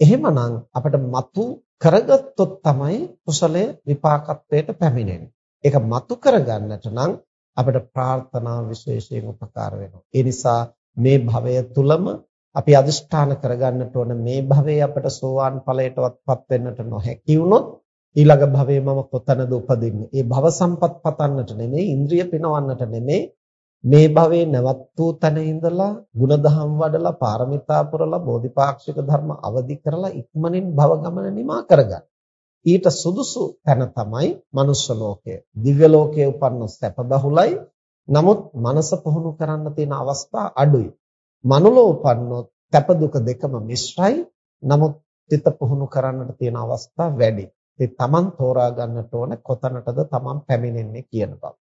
එහෙමනම් අපිට මතු කරගත්තොත් තමයි කුසලයේ විපාකත්වයට පැමිණෙන්නේ. ඒක මතු කරගන්නට නම් අපිට ප්‍රාර්ථනා විශේෂයෙන් උපකාර වෙනවා. ඒ නිසා මේ භවය තුලම අපි අදිෂ්ඨාන කරගන්නට ඕන මේ භවයේ අපට සෝවාන් ඵලයටවත්පත් වෙන්නට නොහැකි වුණොත් ඊළඟ භවයේ මම කොතනද උපදින්නේ? ඒ භව සම්පත් පතන්නට නෙමෙයි, ඉන්ද්‍රිය පිනවන්නට නෙමෙයි, මේ භවයේ නැවත් වූ තැන ඉඳලා ಗುಣධම් වඩලා පාරමිතා පුරලා බෝධිපාක්ෂික ධර්ම අවදි කරලා ඉක්මනින් භව ගමන නිමා කරගන්න. ඊට සුදුසු තැන තමයි මනුෂ්‍ය ලෝකය. දිව්‍ය ලෝකයේ උපන්න සැප බහුලයි. නමුත් මනස පුහුණු කරන්න තියෙන අවස්ථා අඩුයි. මනුලෝ උපන්නොත් සැප දුක දෙකම මිශ්‍රයි. නමුත් සිත පුහුණු කරන්නට තියෙන අවස්ථා වැඩි. ඒ තමන් තෝරා ගන්නට ඕන කොතනටද තමන් පැමිණෙන්නේ කියන බව.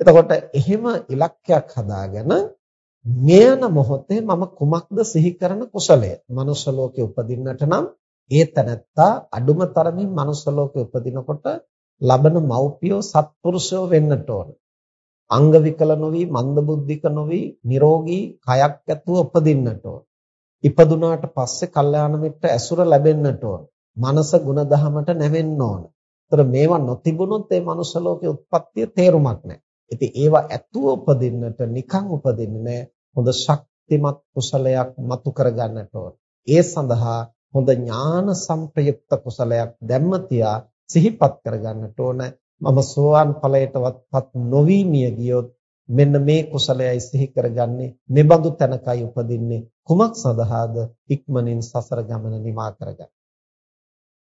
එතකොට එහෙම ඉලක්කයක් හදාගෙන මෙයන මොහොතේ මම කුමක්ද සිහි කරන කුසලය? මනුෂ්‍ය ලෝකේ උපදින්නට නම් ඒ තැනැත්තා අඩුම තරමින් මනුෂ්‍ය ලෝකේ උපදිනකොට ලබන මව්පියෝ සත්පුරුෂයෝ වෙන්නට ඕන. අංග විකල නොවි, මන්ද බුද්ධික නොවි, නිරෝගී කයක් ඇතුව උපදින්නට ඕන. ඉපදුනාට පස්සේ කල්යාණ මිත්‍ර ඇසුර ලැබෙන්නට ඕන. මනස ಗುಣධහමට නැවෙන්න ඕන. ඒතර මේවා නොතිබුණොත් ඒ මනුෂ්‍ය ලෝකේ උත්පත්තිය තේරුමක් නැහැ. ඉතින් ඒවා ඇතුව උපදින්නට නිකන් උපදින්නේ නැහැ. හොඳ ශක්තිමත් කුසලයක් මතු කරගන්නට ඕන. ඒ සඳහා හොඳ ඥාන සංප්‍රයුක්ත කුසලයක් දැම්ම තියා සිහිපත් කරගන්නට ඕන. මම සෝවාන් ඵලයටවත්පත් නොවි මිය ගියොත් මෙන්න මේ කුසලයයි සිහි කරගන්නේ මෙබඳු තැනකයි උපදින්නේ කුමක් සඳහාද ඉක්මනින් සසර ගමන නිමා කරගන්න.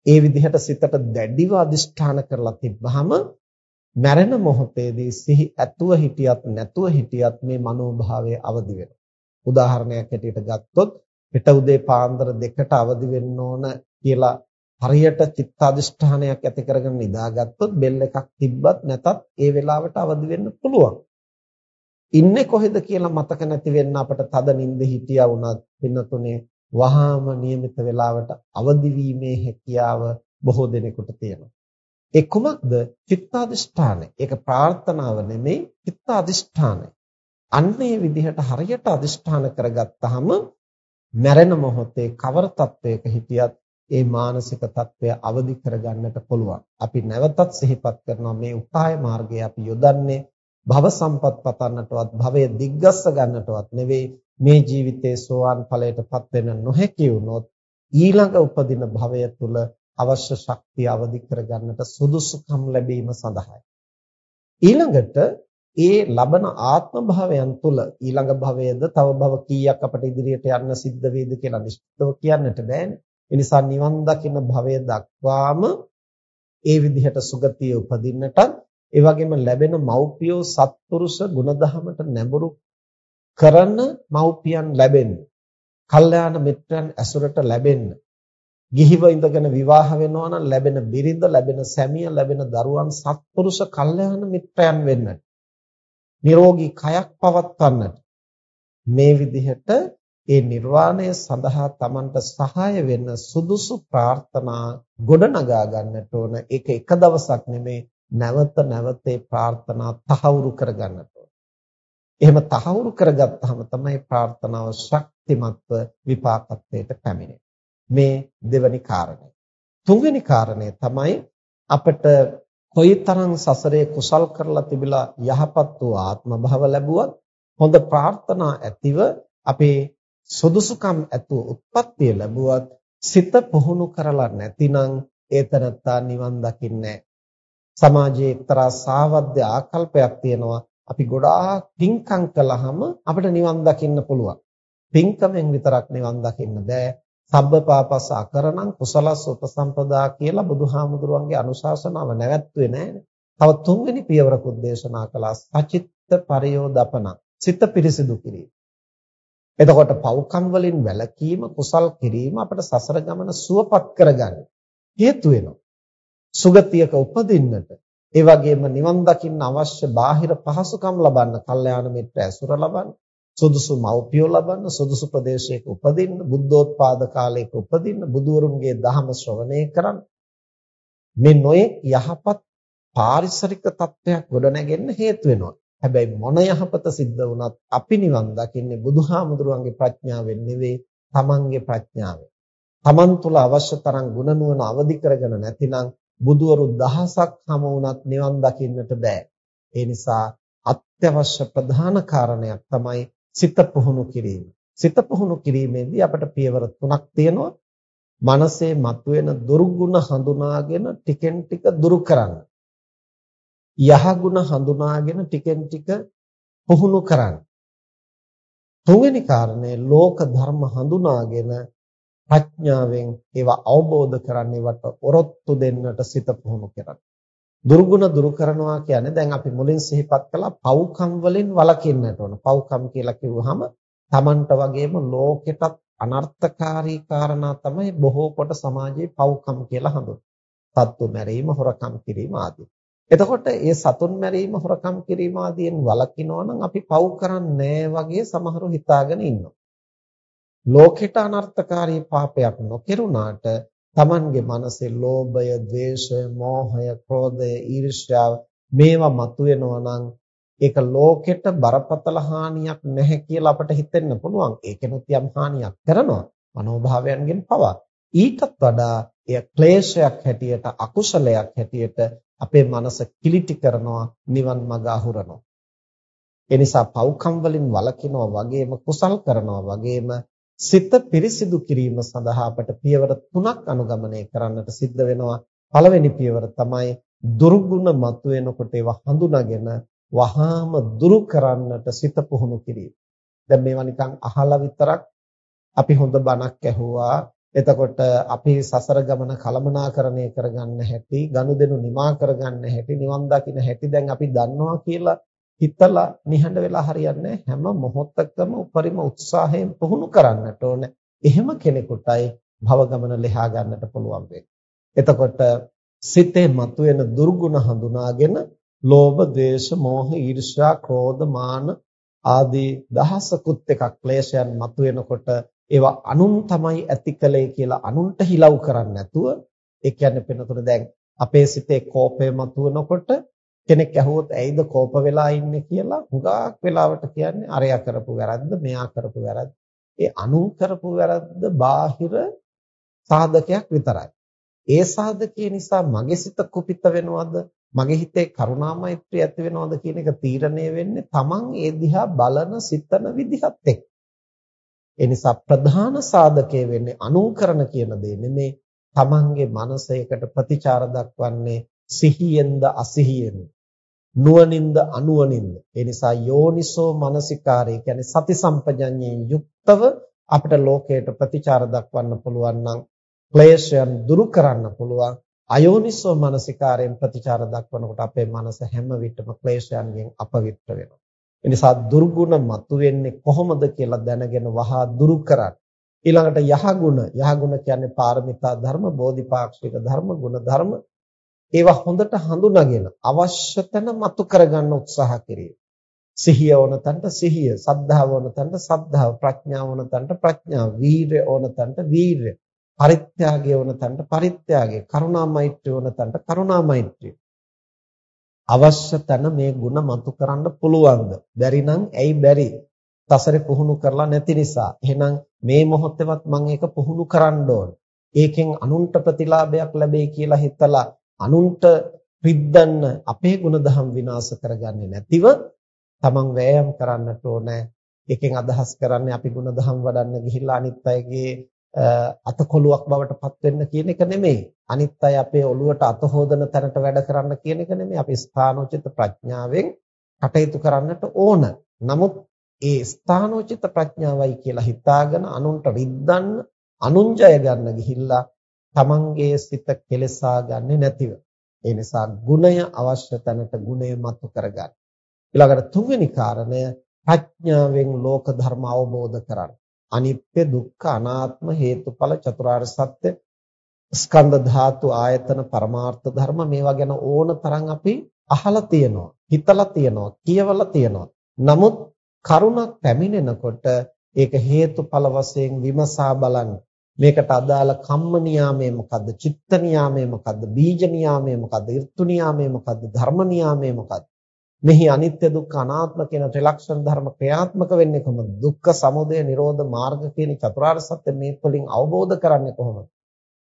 ඒ විදිහට සිතට දැඩිව අදිෂ්ඨාන කරලා තිබ්බහම මැරෙන මොහොතේදී සිහි ඇතුව හිටියත් නැතුව හිටියත් මේ මනෝභාවය අවදි වෙනවා. උදාහරණයක් ඇටියට ගත්තොත් පිට උදේ පාන්දර දෙකට අවදි වෙන්න ඕන කියලා හරියට චිත්තාදිෂ්ඨානයක් ඇති කරගෙන නිදාගත්තොත් බෙල් එකක් තිබ්බත් නැතත් ඒ වෙලාවට අවදි වෙන්න පුළුවන්. ඉන්නේ කොහෙද කියලා මතක නැති වෙන්න අපට තද නිින්ද හිටියා වුණත් පින්නතුනේ වහාම નિયમિત වේලාවට අවදි වීමේ හැකියාව බොහෝ දෙනෙකුට තියෙනවා. ඒ කුමක්ද? චිත්තාදිෂ්ඨානය. ඒක ප්‍රාර්ථනාව නෙමෙයි චිත්තාදිෂ්ඨානය. අන්නේ විදිහට හරියට අදිෂ්ඨාන කරගත්තාම මැරෙන මොහොතේ කවර තත්වයක හිටියත් ඒ මානසික తත්වය අවදි කරගන්නට පුළුවන්. අපි නැවතත් සිහිපත් කරනවා මේ උපාය මාර්ගය අපි යොදන්නේ භව සම්පත් පතන්නටවත් භවය දිග්ගස්ස ගන්නටවත් නෙවෙයි මේ ජීවිතයේ සෝවාන් ඵලයටපත් වෙන්න නොහැකි වුණොත් ඊළඟ උපදින භවය තුල අවශ්‍ය ශක්තිය අවදි කරගන්නට සුදුසුකම් ලැබීම සඳහායි. ඊළඟට ඒ ලබන ආත්ම භාවයන් තුල ඊළඟ භවයේද තව භව කීයක් අපට ඉදිරියට යන්න සිද්ධ වේද කියලා නිශ්චිතව කියන්නට බෑනේ. ඒ නිසා නිවන් දකින්න භවය දක්වාම ඒ විදිහට සුගතිය උපදින්නටත් ඒ වගේම ලැබෙන මෞපියෝ සත්පුරුෂ ගුණධහමට නැඹුරු කරන මව්පියන් ලැබෙන්න. කල්යාණ මිත්‍රයන් ඇසුරට ලැබෙන්න. ගිහිව ඉඳගෙන විවාහ වෙනවා නම් ලැබෙන බිරිඳ, ලැබෙන සැමිය, ලැබෙන දරුවන් සත්පුරුෂ කල්යාණ මිත්‍රයන් වෙන්න. නිරෝගී කයක් පවත්වන්නට. මේ විදිහට ඒ නිර්වාණය සඳහා Tamanට සහාය වෙන්න සුදුසු ප්‍රාර්ථනා ගොඩනගා ගන්නට ඕන. ඒක එක දවසක් නෙමෙයි නැවත නැවතේ ප්‍රාර්ථනා තහවුරු කර ගන්නට එහෙම තහවුරු කරගත්තාම තමයි ප්‍රාර්ථනාව ශක්තිමත්ව විපාකත්වයට පැමිණෙන්නේ. මේ දෙවැනි කාරණය. තුන්වෙනි කාරණය තමයි අපිට කොයිතරම් සසරේ කුසල් කරලා තිබිලා යහපත් වූ ආත්ම භව ලැබුවත් හොඳ ප්‍රාර්ථනා ඇතිව අපේ සුදුසුකම් ඇතුව උත්පත්තිය ලැබුවත් සිත පුහුණු කරලා නැතිනම් ඒතනත්තා නිවන් දකින්නේ සමාජයේ එක්තරා සාවද්‍ය ආකල්පයක් තියෙනවා අපි ගොඩාක් පින්කම් කළාම අපිට නිවන් දකින්න පුළුවන්. පින්කමෙන් විතරක් නිවන් දකින්න බෑ. සබ්බපාපස්ස අකරණං කුසලස්ස උපසම්පදා කියලා බුදුහාමුදුරුවන්ගේ අනුශාසනාව නැවැත්තුවේ නෑනේ. තව තුන්වෙනි පියවරකුත් දේශනා කළා සචිත්ත පරියෝදපන සිත පිරිසිදු කිරීම. එතකොට පව්කම් වලින් වැළකීම කුසල් කිරීම අපට සසර ගමන සුවපත් කරගන්න හේතු වෙනවා. සුගතියක උපදින්නට ඒ වගේම නිවන් දකින්න අවශ්‍ය බාහිර පහසුකම් ලබන්න, කල්යාණ මිත්‍ර ඇසුර ලබන්න, සුදුසු මව්පියෝ ලබන්න, සුදුසු ප්‍රදේශයක උපදින්න, බුද්ධෝත්පාද කාලයක උපදින්න, බුදුවරුන්ගේ දහම ශ්‍රවණය කරන්න. මේ නොයේ යහපත් පාරිසරික තත්ත්වයක් ගොඩනැගෙන්න හේතු වෙනවා. හැබැයි මොන යහපත සිද්ධ වුණත් අපි නිවන් දකින්නේ බුදුහාමුදුරුවන්ගේ ප්‍රඥාවෙන් නෙවෙයි, තමන්ගේ ප්‍රඥාවෙන්. තමන් තුළ අවශ්‍ය තරම් ගුණ නුවණ අවදි කරගෙන නැතිනම් බුදුවරු දහසක් හමු වුණත් නිවන් දකින්නට බෑ. ඒ නිසා අත්‍යවශ්‍ය ප්‍රධාන කාරණයක් තමයි සිත පුහුණු කිරීම. සිත පුහුණු කිරීමේදී අපට පියවර තුනක් තියෙනවා. මනසේ මතුවෙන දුර්ගුණ හඳුනාගෙන ටිකෙන් ටික දුරු කරන්න. යහගුණ හඳුනාගෙන ටිකෙන් ටික පුහුණු කරන්න. තුන්වෙනි කාරණය ලෝක ධර්ම හඳුනාගෙන ප්‍රඥාවෙන් ඒවා අවබෝධ කරන්නේවට ඔරොත්තු දෙන්නට සිත පුහුණු කරන්න. දුර්ගුණ දුරු කරනවා කියන්නේ දැන් අපි මුලින් සිහිපත් කළා පව්කම් වලින් වළකින්නට ඕන. පව්කම් කියලා කිව්වහම Tamanට වගේම ලෝකෙටත් අනර්ථකාරී කාරණා තමයි බොහෝ කොට සමාජයේ පව්කම් කියලා හඳුන්වන්නේ. සත්තු මැරීම, හොරකම් කිරීම ආදී. එතකොට මේ සතුන් මැරීම, හොරකම් කිරීම ආදීන් වළකිනවා නම් අපි පව් කරන්නේ වගේ සමහරු හිතාගෙන ඉන්නවා. ලෝකෙට අනර්ථකාරී පාපයක් නොකිරුණාට Tamanගේ මනසේ ලෝභය, ද්වේෂය, මෝහය, ක්‍රෝධය, ඊර්ෂ්‍යාව මේවා මතුවෙනවා නම් ඒක ලෝකෙට බරපතල හානියක් නැහැ කියලා අපට හිතෙන්න පුළුවන්. ඒකෙනුත් යම් හානියක් කරනවා. මනෝභාවයන්ගෙන් පවා. ඊටත් වඩා එය ක්ලේශයක් හැටියට, අකුසලයක් හැටියට අපේ මනස කිලිටි කරනවා, නිවන් මඟ අහුරනවා. ඒ නිසා පව්කම් වලින් වළකිනවා වගේම කුසල් කරනවා වගේම සිත පිරිසිදු කිරීම සඳහා අපට පියවර තුනක් අනුගමනය කරන්නට සිද්ධ වෙනවා. පළවෙනි පියවර තමයි දුර්ගුණ මතුවෙනකොට ඒවා හඳුනාගෙන වහාම දුරු කරන්නට සිත පුහුණු කිරීම. දැන් මේවා නිකන් අහලා විතරක් අපි හොඳ බණක් ඇහුවා. එතකොට අපි සසර ගමන කළමනාකරණය කරගන්න හැටි, ගනුදෙනු නිමා කරගන්න හැටි, නිවන් දකින්න හැටි දැන් අපි දන්නවා කියලා හිතලා නිහඬ වෙලා හරියන්නේ හැම මොහොතකම උපරිම උත්සාහයෙන් පුහුණු කරන්නට ඕන. එහෙම කෙනෙකුටයි භව ගමන ලෙහා ගන්නට පුළුවන් එතකොට සිතේ මතුවෙන දුර්ගුණ හඳුනාගෙන ලෝභ, ද්වේෂ, මෝහ, ඊර්ෂ්‍යා, ක්‍රෝධ, මාන ආදී දහසකුත් එකක් ක්ලේශයන් මතුවෙනකොට ඒවා අනුන් තමයි ඇති කලේ කියලා අනුන්ට හිලව් කරන්නේ නැතුව ඒ කියන්නේ වෙනතොට දැන් අපේ සිතේ කෝපය මතුවෙනකොට කෙනෙක් ඇහුවොත් ඇයිද කෝප වෙලා ඉන්නේ කියලා හුඟක් වෙලාවට කියන්නේ අරයා කරපු වැරද්ද මෙයා කරපු වැරද්ද. ඒ අනුන් කරපු වැරද්ද බාහිර සාධකයක් විතරයි. ඒ සාධකයේ නිසා මගේ සිත කුපිත වෙනවද? මගේ හිතේ කරුණා මෛත්‍රිය ඇති වෙනවද කියන එක තීරණය වෙන්නේ Taman ඒ දිහා බලන සිතන විදිහත් එක්ක. ඒ නිසා ප්‍රධාන සාධකය වෙන්නේ අනුකරණ කියන දේ නෙමේ Tamanගේ මනසයකට ප්‍රතිචාර දක්වන්නේ සිහියෙන්ද අසිහියෙන්ද නුවණින්ද අනුවණින්ද. ඒ නිසා යෝනිසෝ මනසිකාරය කියන්නේ සති සම්පජඤ්ඤයෙන් යුක්තව අපිට ලෝකයට ප්‍රතිචාර දක්වන්න පුළුවන් නම් ක්ලේශයන් දුරු කරන්න පුළුවන් අයෝනිසෝ මනසිකාරයෙන් ප්‍රතිචාර දක්වනකොට අපේ මනස හැම විටම ක්ලේශයන්ගෙන් අපවිත්‍ර වෙනවා. ඒ නිසා දුර්ගුණ මතුවෙන්නේ කොහොමද කියලා දැනගෙන වහා දුරු කරන්න. ඊළඟට යහගුණ. යහගුණ කියන්නේ පාරමිතා ධර්ම බෝධිපාක්ෂික ධර්ම ගුණ ධර්ම ඒවා හොඳට හඳුනාගෙන අවශ්‍ය තැන මතු කරගන්න උත්සාහ කිරීම. සිහිය ඕන තැනට සිහිය, සද්ධාව ඕන තැනට සද්ධාව, ප්‍රඥාව ඕන තැනට ප්‍රඥාව, වීරය ඕන තැනට වීරය, පරිත්‍යාගය ඕන තැනට පරිත්‍යාගය, කරුණා මෛත්‍රිය ඕන තැනට කරුණා මෛත්‍රිය. අවශ්‍ය තැන මේ ಗುಣ මතු කරන්න පුළුවන්ද? බැරි නම් ඇයි බැරි? සසරේ පුහුණු කරලා නැති නිසා. එහෙනම් මේ මොහොතේවත් මම ඒක පුහුණු කරන්න ඕන. ඒකෙන් අනුන්ට ප්‍රතිලාභයක් ලැබෙයි කියලා හිතලා අනුන්ට රිද්දන්න අපේ ගුණධම් විනාශ කරගන්නේ නැතිව තමන් වෑයම් කරන්නට ඕනේ. එකෙන් අදහස් කරන්නේ අපි ගුණධම් වඩන්න ගිහිල්ලා අනිත් අයගේ අතකොලුවක් බවට පත් වෙන්න කියන එක නෙමෙයි. අනිත් අය අපේ ඔළුවට අත හොදන තැනට වැඩ කරන්න කියන එක නෙමෙයි. අපි ස්ථානෝචිත ප්‍රඥාවෙන් කටයුතු කරන්නට ඕන. නමුත් ඒ ස්ථානෝචිත ප්‍රඥාවයි කියලා හිතාගෙන අනුන්ට රිද්දන්න, අනුන් ගන්න ගිහිල්ලා තමන්ගේ සිත කෙලසා ගන්නේ නැතිව. ඒ නිසා ගුණය අවශ්‍ය තැනට ගුණය මතු කරගන්න. ඊළඟට තුන්වෙනි කාරණය ප්‍රඥාවෙන් ලෝක ධර්ම අවබෝධ කරගන්න. අනිත්‍ය දුක්ඛ අනාත්ම හේතුඵල චතුරාර්ය සත්‍ය ස්කන්ධ ධාතු ආයතන පරමාර්ථ ධර්ම මේවා ගැන ඕන තරම් අපි අහලා තියෙනවා හිතලා තියෙනවා කියවලා තියෙනවා නමුත් කරුණක් පැමිණෙනකොට ඒක හේතුඵල වශයෙන් විමසා බලන්න මේකට අදාළ කම්ම නියාමය මොකද්ද? චිත්ත නියාමය මොකද්ද? බීජ නියාමය මොකද්ද? ඍතු නියාමය මොකද්ද? ධර්ම නියාමය මොකද්ද? මෙහි අනිත්‍ය දුක්ඛ අනාත්ම කියන ත්‍රිලක්ෂණ ධර්ම ක්‍රියාත්මක වෙන්නේ කොහොමද? දුක්ඛ සමුදය නිරෝධ මාර්ග කියන චතුරාර්ය සත්‍ය මේ තුළින් අවබෝධ කරන්නේ කොහොමද?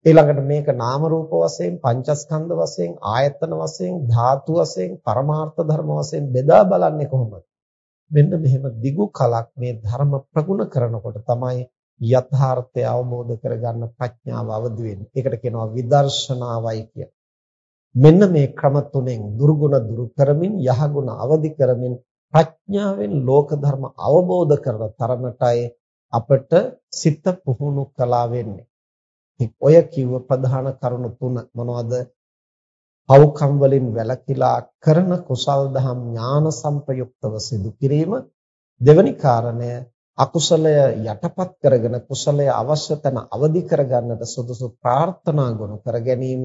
ඊළඟට මේක නාම රූප වශයෙන් පංචස්කන්ධ වශයෙන් ආයතන වශයෙන් ධාතු වශයෙන් පරමාර්ථ ධර්ම වශයෙන් බෙදා බලන්නේ කොහොමද? මෙන්න මෙහෙම දිගු කලක් මේ ධර්ම ප්‍රගුණ කරනකොට තමයි යථාර්ථය අවබෝධ කරගන්න ප්‍රඥාව අවදි වෙන්නේ. ඒකට කියනවා විදර්ශනාවයි කියලා. මෙන්න මේ ක්‍රම තුනෙන් දුර්ගුණ දුරු කරමින් යහගුණ අවදි කරමින් ප්‍රඥාවෙන් ලෝක ධර්ම අවබෝධ කරන තරමටයි අපට සිත පුහුණු කලා වෙන්නේ. ඔය කිව්ව ප්‍රධාන කරුණු තුන මොනවද? පව්කම් වලින් වැළකීලා කරන කුසල් දහම් ඥාන සංප්‍රයුක්තව සිදු කිරීම දෙවැනි කාරණය අකුසලය යටපත් කරගෙන කුසලය අවශ්‍ය තැන අවදි කරගන්නට සුදුසු ප්‍රාර්ථනා ගොනු කර ගැනීම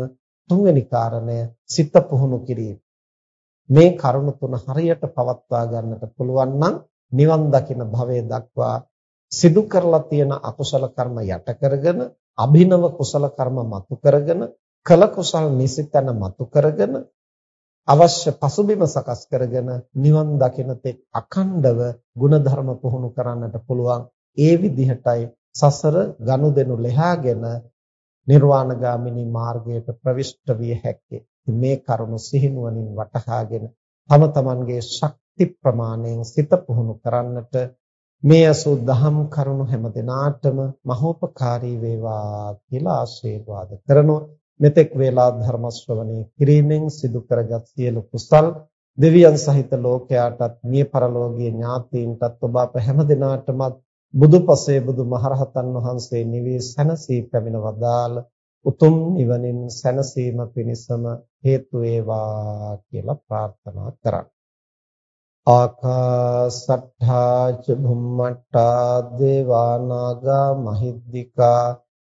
තුන්වෙනි කාරණය සිත පුහුණු කිරීම. මේ කරුණු තුන හරියට පවත්වා ගන්නට පුළුවන් නම් නිවන් දකින භවයේ දක්වා සිදු කරලා තියෙන අකුසල කර්ම යට කරගෙන අභිනව කුසල කර්ම මතු කරගෙන කල කුසල් නිසිතන මතු කරගෙන අවශ්‍ය පසුබිම සකස් කරගෙන නිවන් දකින තෙක් අඛණ්ඩව ಗುಣධර්ම පුහුණු කරන්නට පුළුවන් ඒ විදිහටයි සසර ගනුදෙනු ලෙහාගෙන නිර්වාණගාමිනී මාර්ගයට ප්‍රවිෂ්ඨ විය හැක්කේ. මේ කරුණු සිහිනුවණින් වටහාගෙන තම තමන්ගේ ශක්ති ප්‍රමාණයෙන් සිත පුහුණු කරන්නට මේ අසු දහම් කරුණු හැම දිනාටම මහෝපකාරී වේවා කියලා ආශිර්වාද කරනවා. මෙතෙක් වේලා ධර්ම ශ්‍රවණය කිරීමෙන් සිදු කරගත් සියලු කුසල් දෙවියන් සහිත ලෝකයාටත් මිය පරලෝකීය ඥාතීන්ටත් ඔබ අප හැම දිනාටම බුදුපසේ බුදුමහරහතන් වහන්සේ නිවී සැනසී පැමිණ වදාළ උතුම් නිවනින් සැනසීම පිණිසම හේතු වේවා කියලා ප්‍රාර්ථනා කරා ආකාසට්ඨා ච භුම්මට්ඨා දේවා නාග මහිද්దికා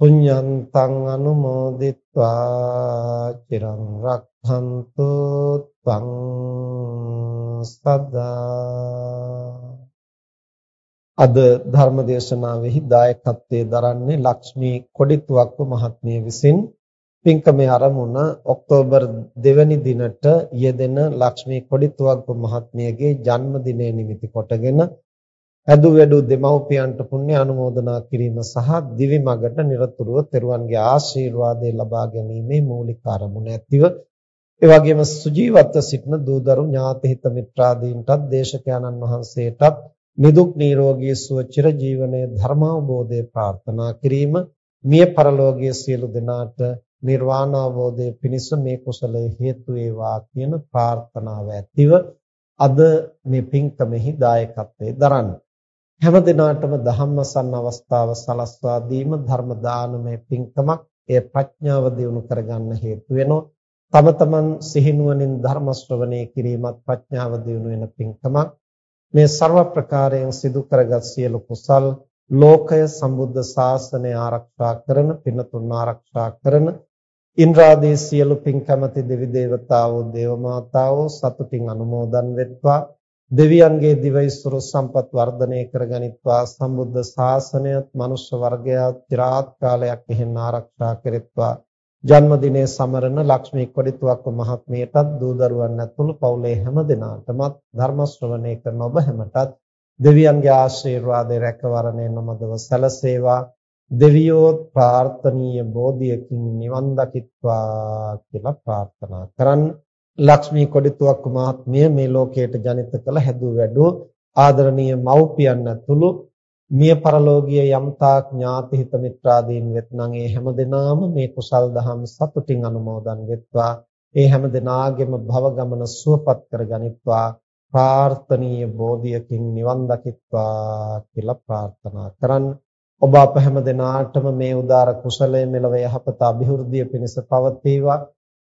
පුඤ්ඤන්තං අනුමෝදිත්වා චිරං රක්ඛන්තු ත්වං සදා. අද ධර්ම දේශනාවෙහි දායකත්වයේ දරන්නේ ලක්ෂ්මී කොඩිතුවක්ව මහත්මිය විසින් පින්කමේ ආරමුණ ඔක්තෝබර් 2 වෙනි දිනට යෙදෙන ලක්ෂ්මී කොඩිතුවක්ක මහත්මියගේ ජන්මදිනය නිමිති කොටගෙන ඇදු වැඩු දෙමව්පියන්ට පුණ්‍ය අනුමෝදනා කිරීම සහ දිවි මගට নিরතුරුව තෙරුවන්ගේ ආශිර්වාදය ලබා ගැනීමේ මූලික ආරමුණ ඇතිව ඒ වගේම සුජීවත්ව සිටින දූදරු ඥාති හිත මිත්‍රාදීන්ටත් දේශකයන්න් වහන්සේටත් නිදුක් නිරෝගී සුව චිර ජීවනයේ ධර්මාවබෝධය ප්‍රාර්ථනා කිරීම මිය පරලෝකයේ සියලු දෙනාට නිර්වාණ අවබෝධය පිණිස මේ කුසලයේ හේතු වේවා කියන ප්‍රාර්ථනාව ඇතිව අද මේ පින්කමෙහි දායකත්වයේ දරන්න. හැම දිනාටම ධම්මසන්න අවස්ථාව සලස්වා දීම ධර්ම දානමය පින්කමක් එය ප්‍රඥාව දියුණු කරගන්න හේතු වෙනවා. තම තමන් සිහිනුවණින් ධර්ම ශ්‍රවණය කිරීමත් ප්‍රඥාව දියුණු වෙන පින්කමක්. මේ ਸਰව ප්‍රකාරයෙන් සිදු කරගත් සියලු කුසල් ලෝකය සම්බුද්ධ ශාසනය ආරක්ෂා කරන පිනතුන් ආරක්ෂා කරන ඉන්ද්‍රාදී සියලු පින් කැමති දෙවි දේවතාවෝ දේව මාතාවෝ සතුටින් අනුමෝදන් වෙත්වා දෙවියන්ගේ දිවයිසුරු සම්පත් වර්ධනය කරගනිත්වා සම්බුද්ධ ශාසනයත් මනුෂ්‍ය වර්ගයාත් চিරාත් කාලයක් එහෙන් ආරක්ෂා කෙරෙත්වා ජන්මදිනයේ සමරන ලක්ෂ්මී කොඩිතුවක්ව මහත්මියටත් දූ දරුවන් ඇතුළු පවුලේ හැම දෙනාටමත් ධර්ම ශ්‍රවණය කරන ඔබ හැමටත් දෙවියන්ගේ ආශිර්වාදය රැකවරණය නොමදව සැලසේවා දෙවියෝ ප්‍රාර්ථනීය බෝධියකින් නිවන් දකිත්වා කියලා ප්‍රාර්ථනා කරන්න. ලක්ෂ්මී කොඩිතුවක්ක මහත්මිය මේ ලෝකයට ජනිත කළ හැදූ වැඩූ ආදරණීය මව්පියන් ඇතුළු මිය පරලෝකීය යම්තාක් ඥාති හිත මිත්‍රාදීන් වෙත්නම් ඒ හැම දිනාම මේ කුසල් දහම් සතුටින් අනුමෝදන් වෙත්වා. ඒ හැම දිනාගෙම භව ගමන සුවපත් කරගනිත්වා ප්‍රාර්ථනීය බෝධියකින් නිවන් දකිත්වා කියලා ප්‍රාර්ථනා කරන්න. ඔබ අප හැම දිනාටම මේ උදාර කුසලය මෙලව යහපත અભිවෘද්ධිය පිණිස පවතිවා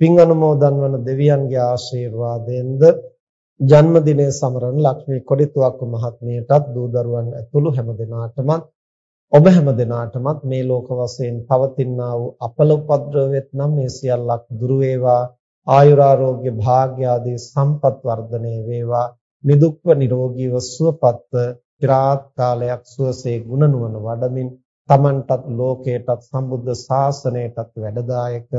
පින් අනුමෝදන් වන දෙවියන්ගේ ආශිර්වාදයෙන්ද ජන්මදිනය සමරන ලක්ෂ්මී කොඩිතුවක්ක මහත්මියටත් දූ දරුවන් ඇතුළු හැම දෙනාටමත් ඔබ හැම දෙනාටමත් මේ ලෝක වශයෙන් පවතිනා වූ අපල උපද්‍රවෙත් නම් මේ සියල්ලක් දුරු වේවා. ආයුරාෝග්‍ය භාග්‍ය ආදී සම්පත් වර්ධනය වේවා. නිදුක්ව නිරෝගීව සුවපත්ව চিරාත් කාලයක් සුවසේ ගුණ නුවණ වඩමින් තමන්ටත් ලෝකයටත් සම්බුද්ධ ශාසනයටත් වැඩදායක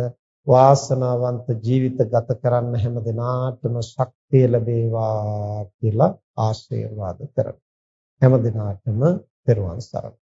වාසනාවන්ත ජීවිත ගත කරන්න හැම දිනාටම ශක්තිය ලැබේවා කියලා ආශිර්වාද කරමි. හැම දිනාටම පෙරවන් සරණයි.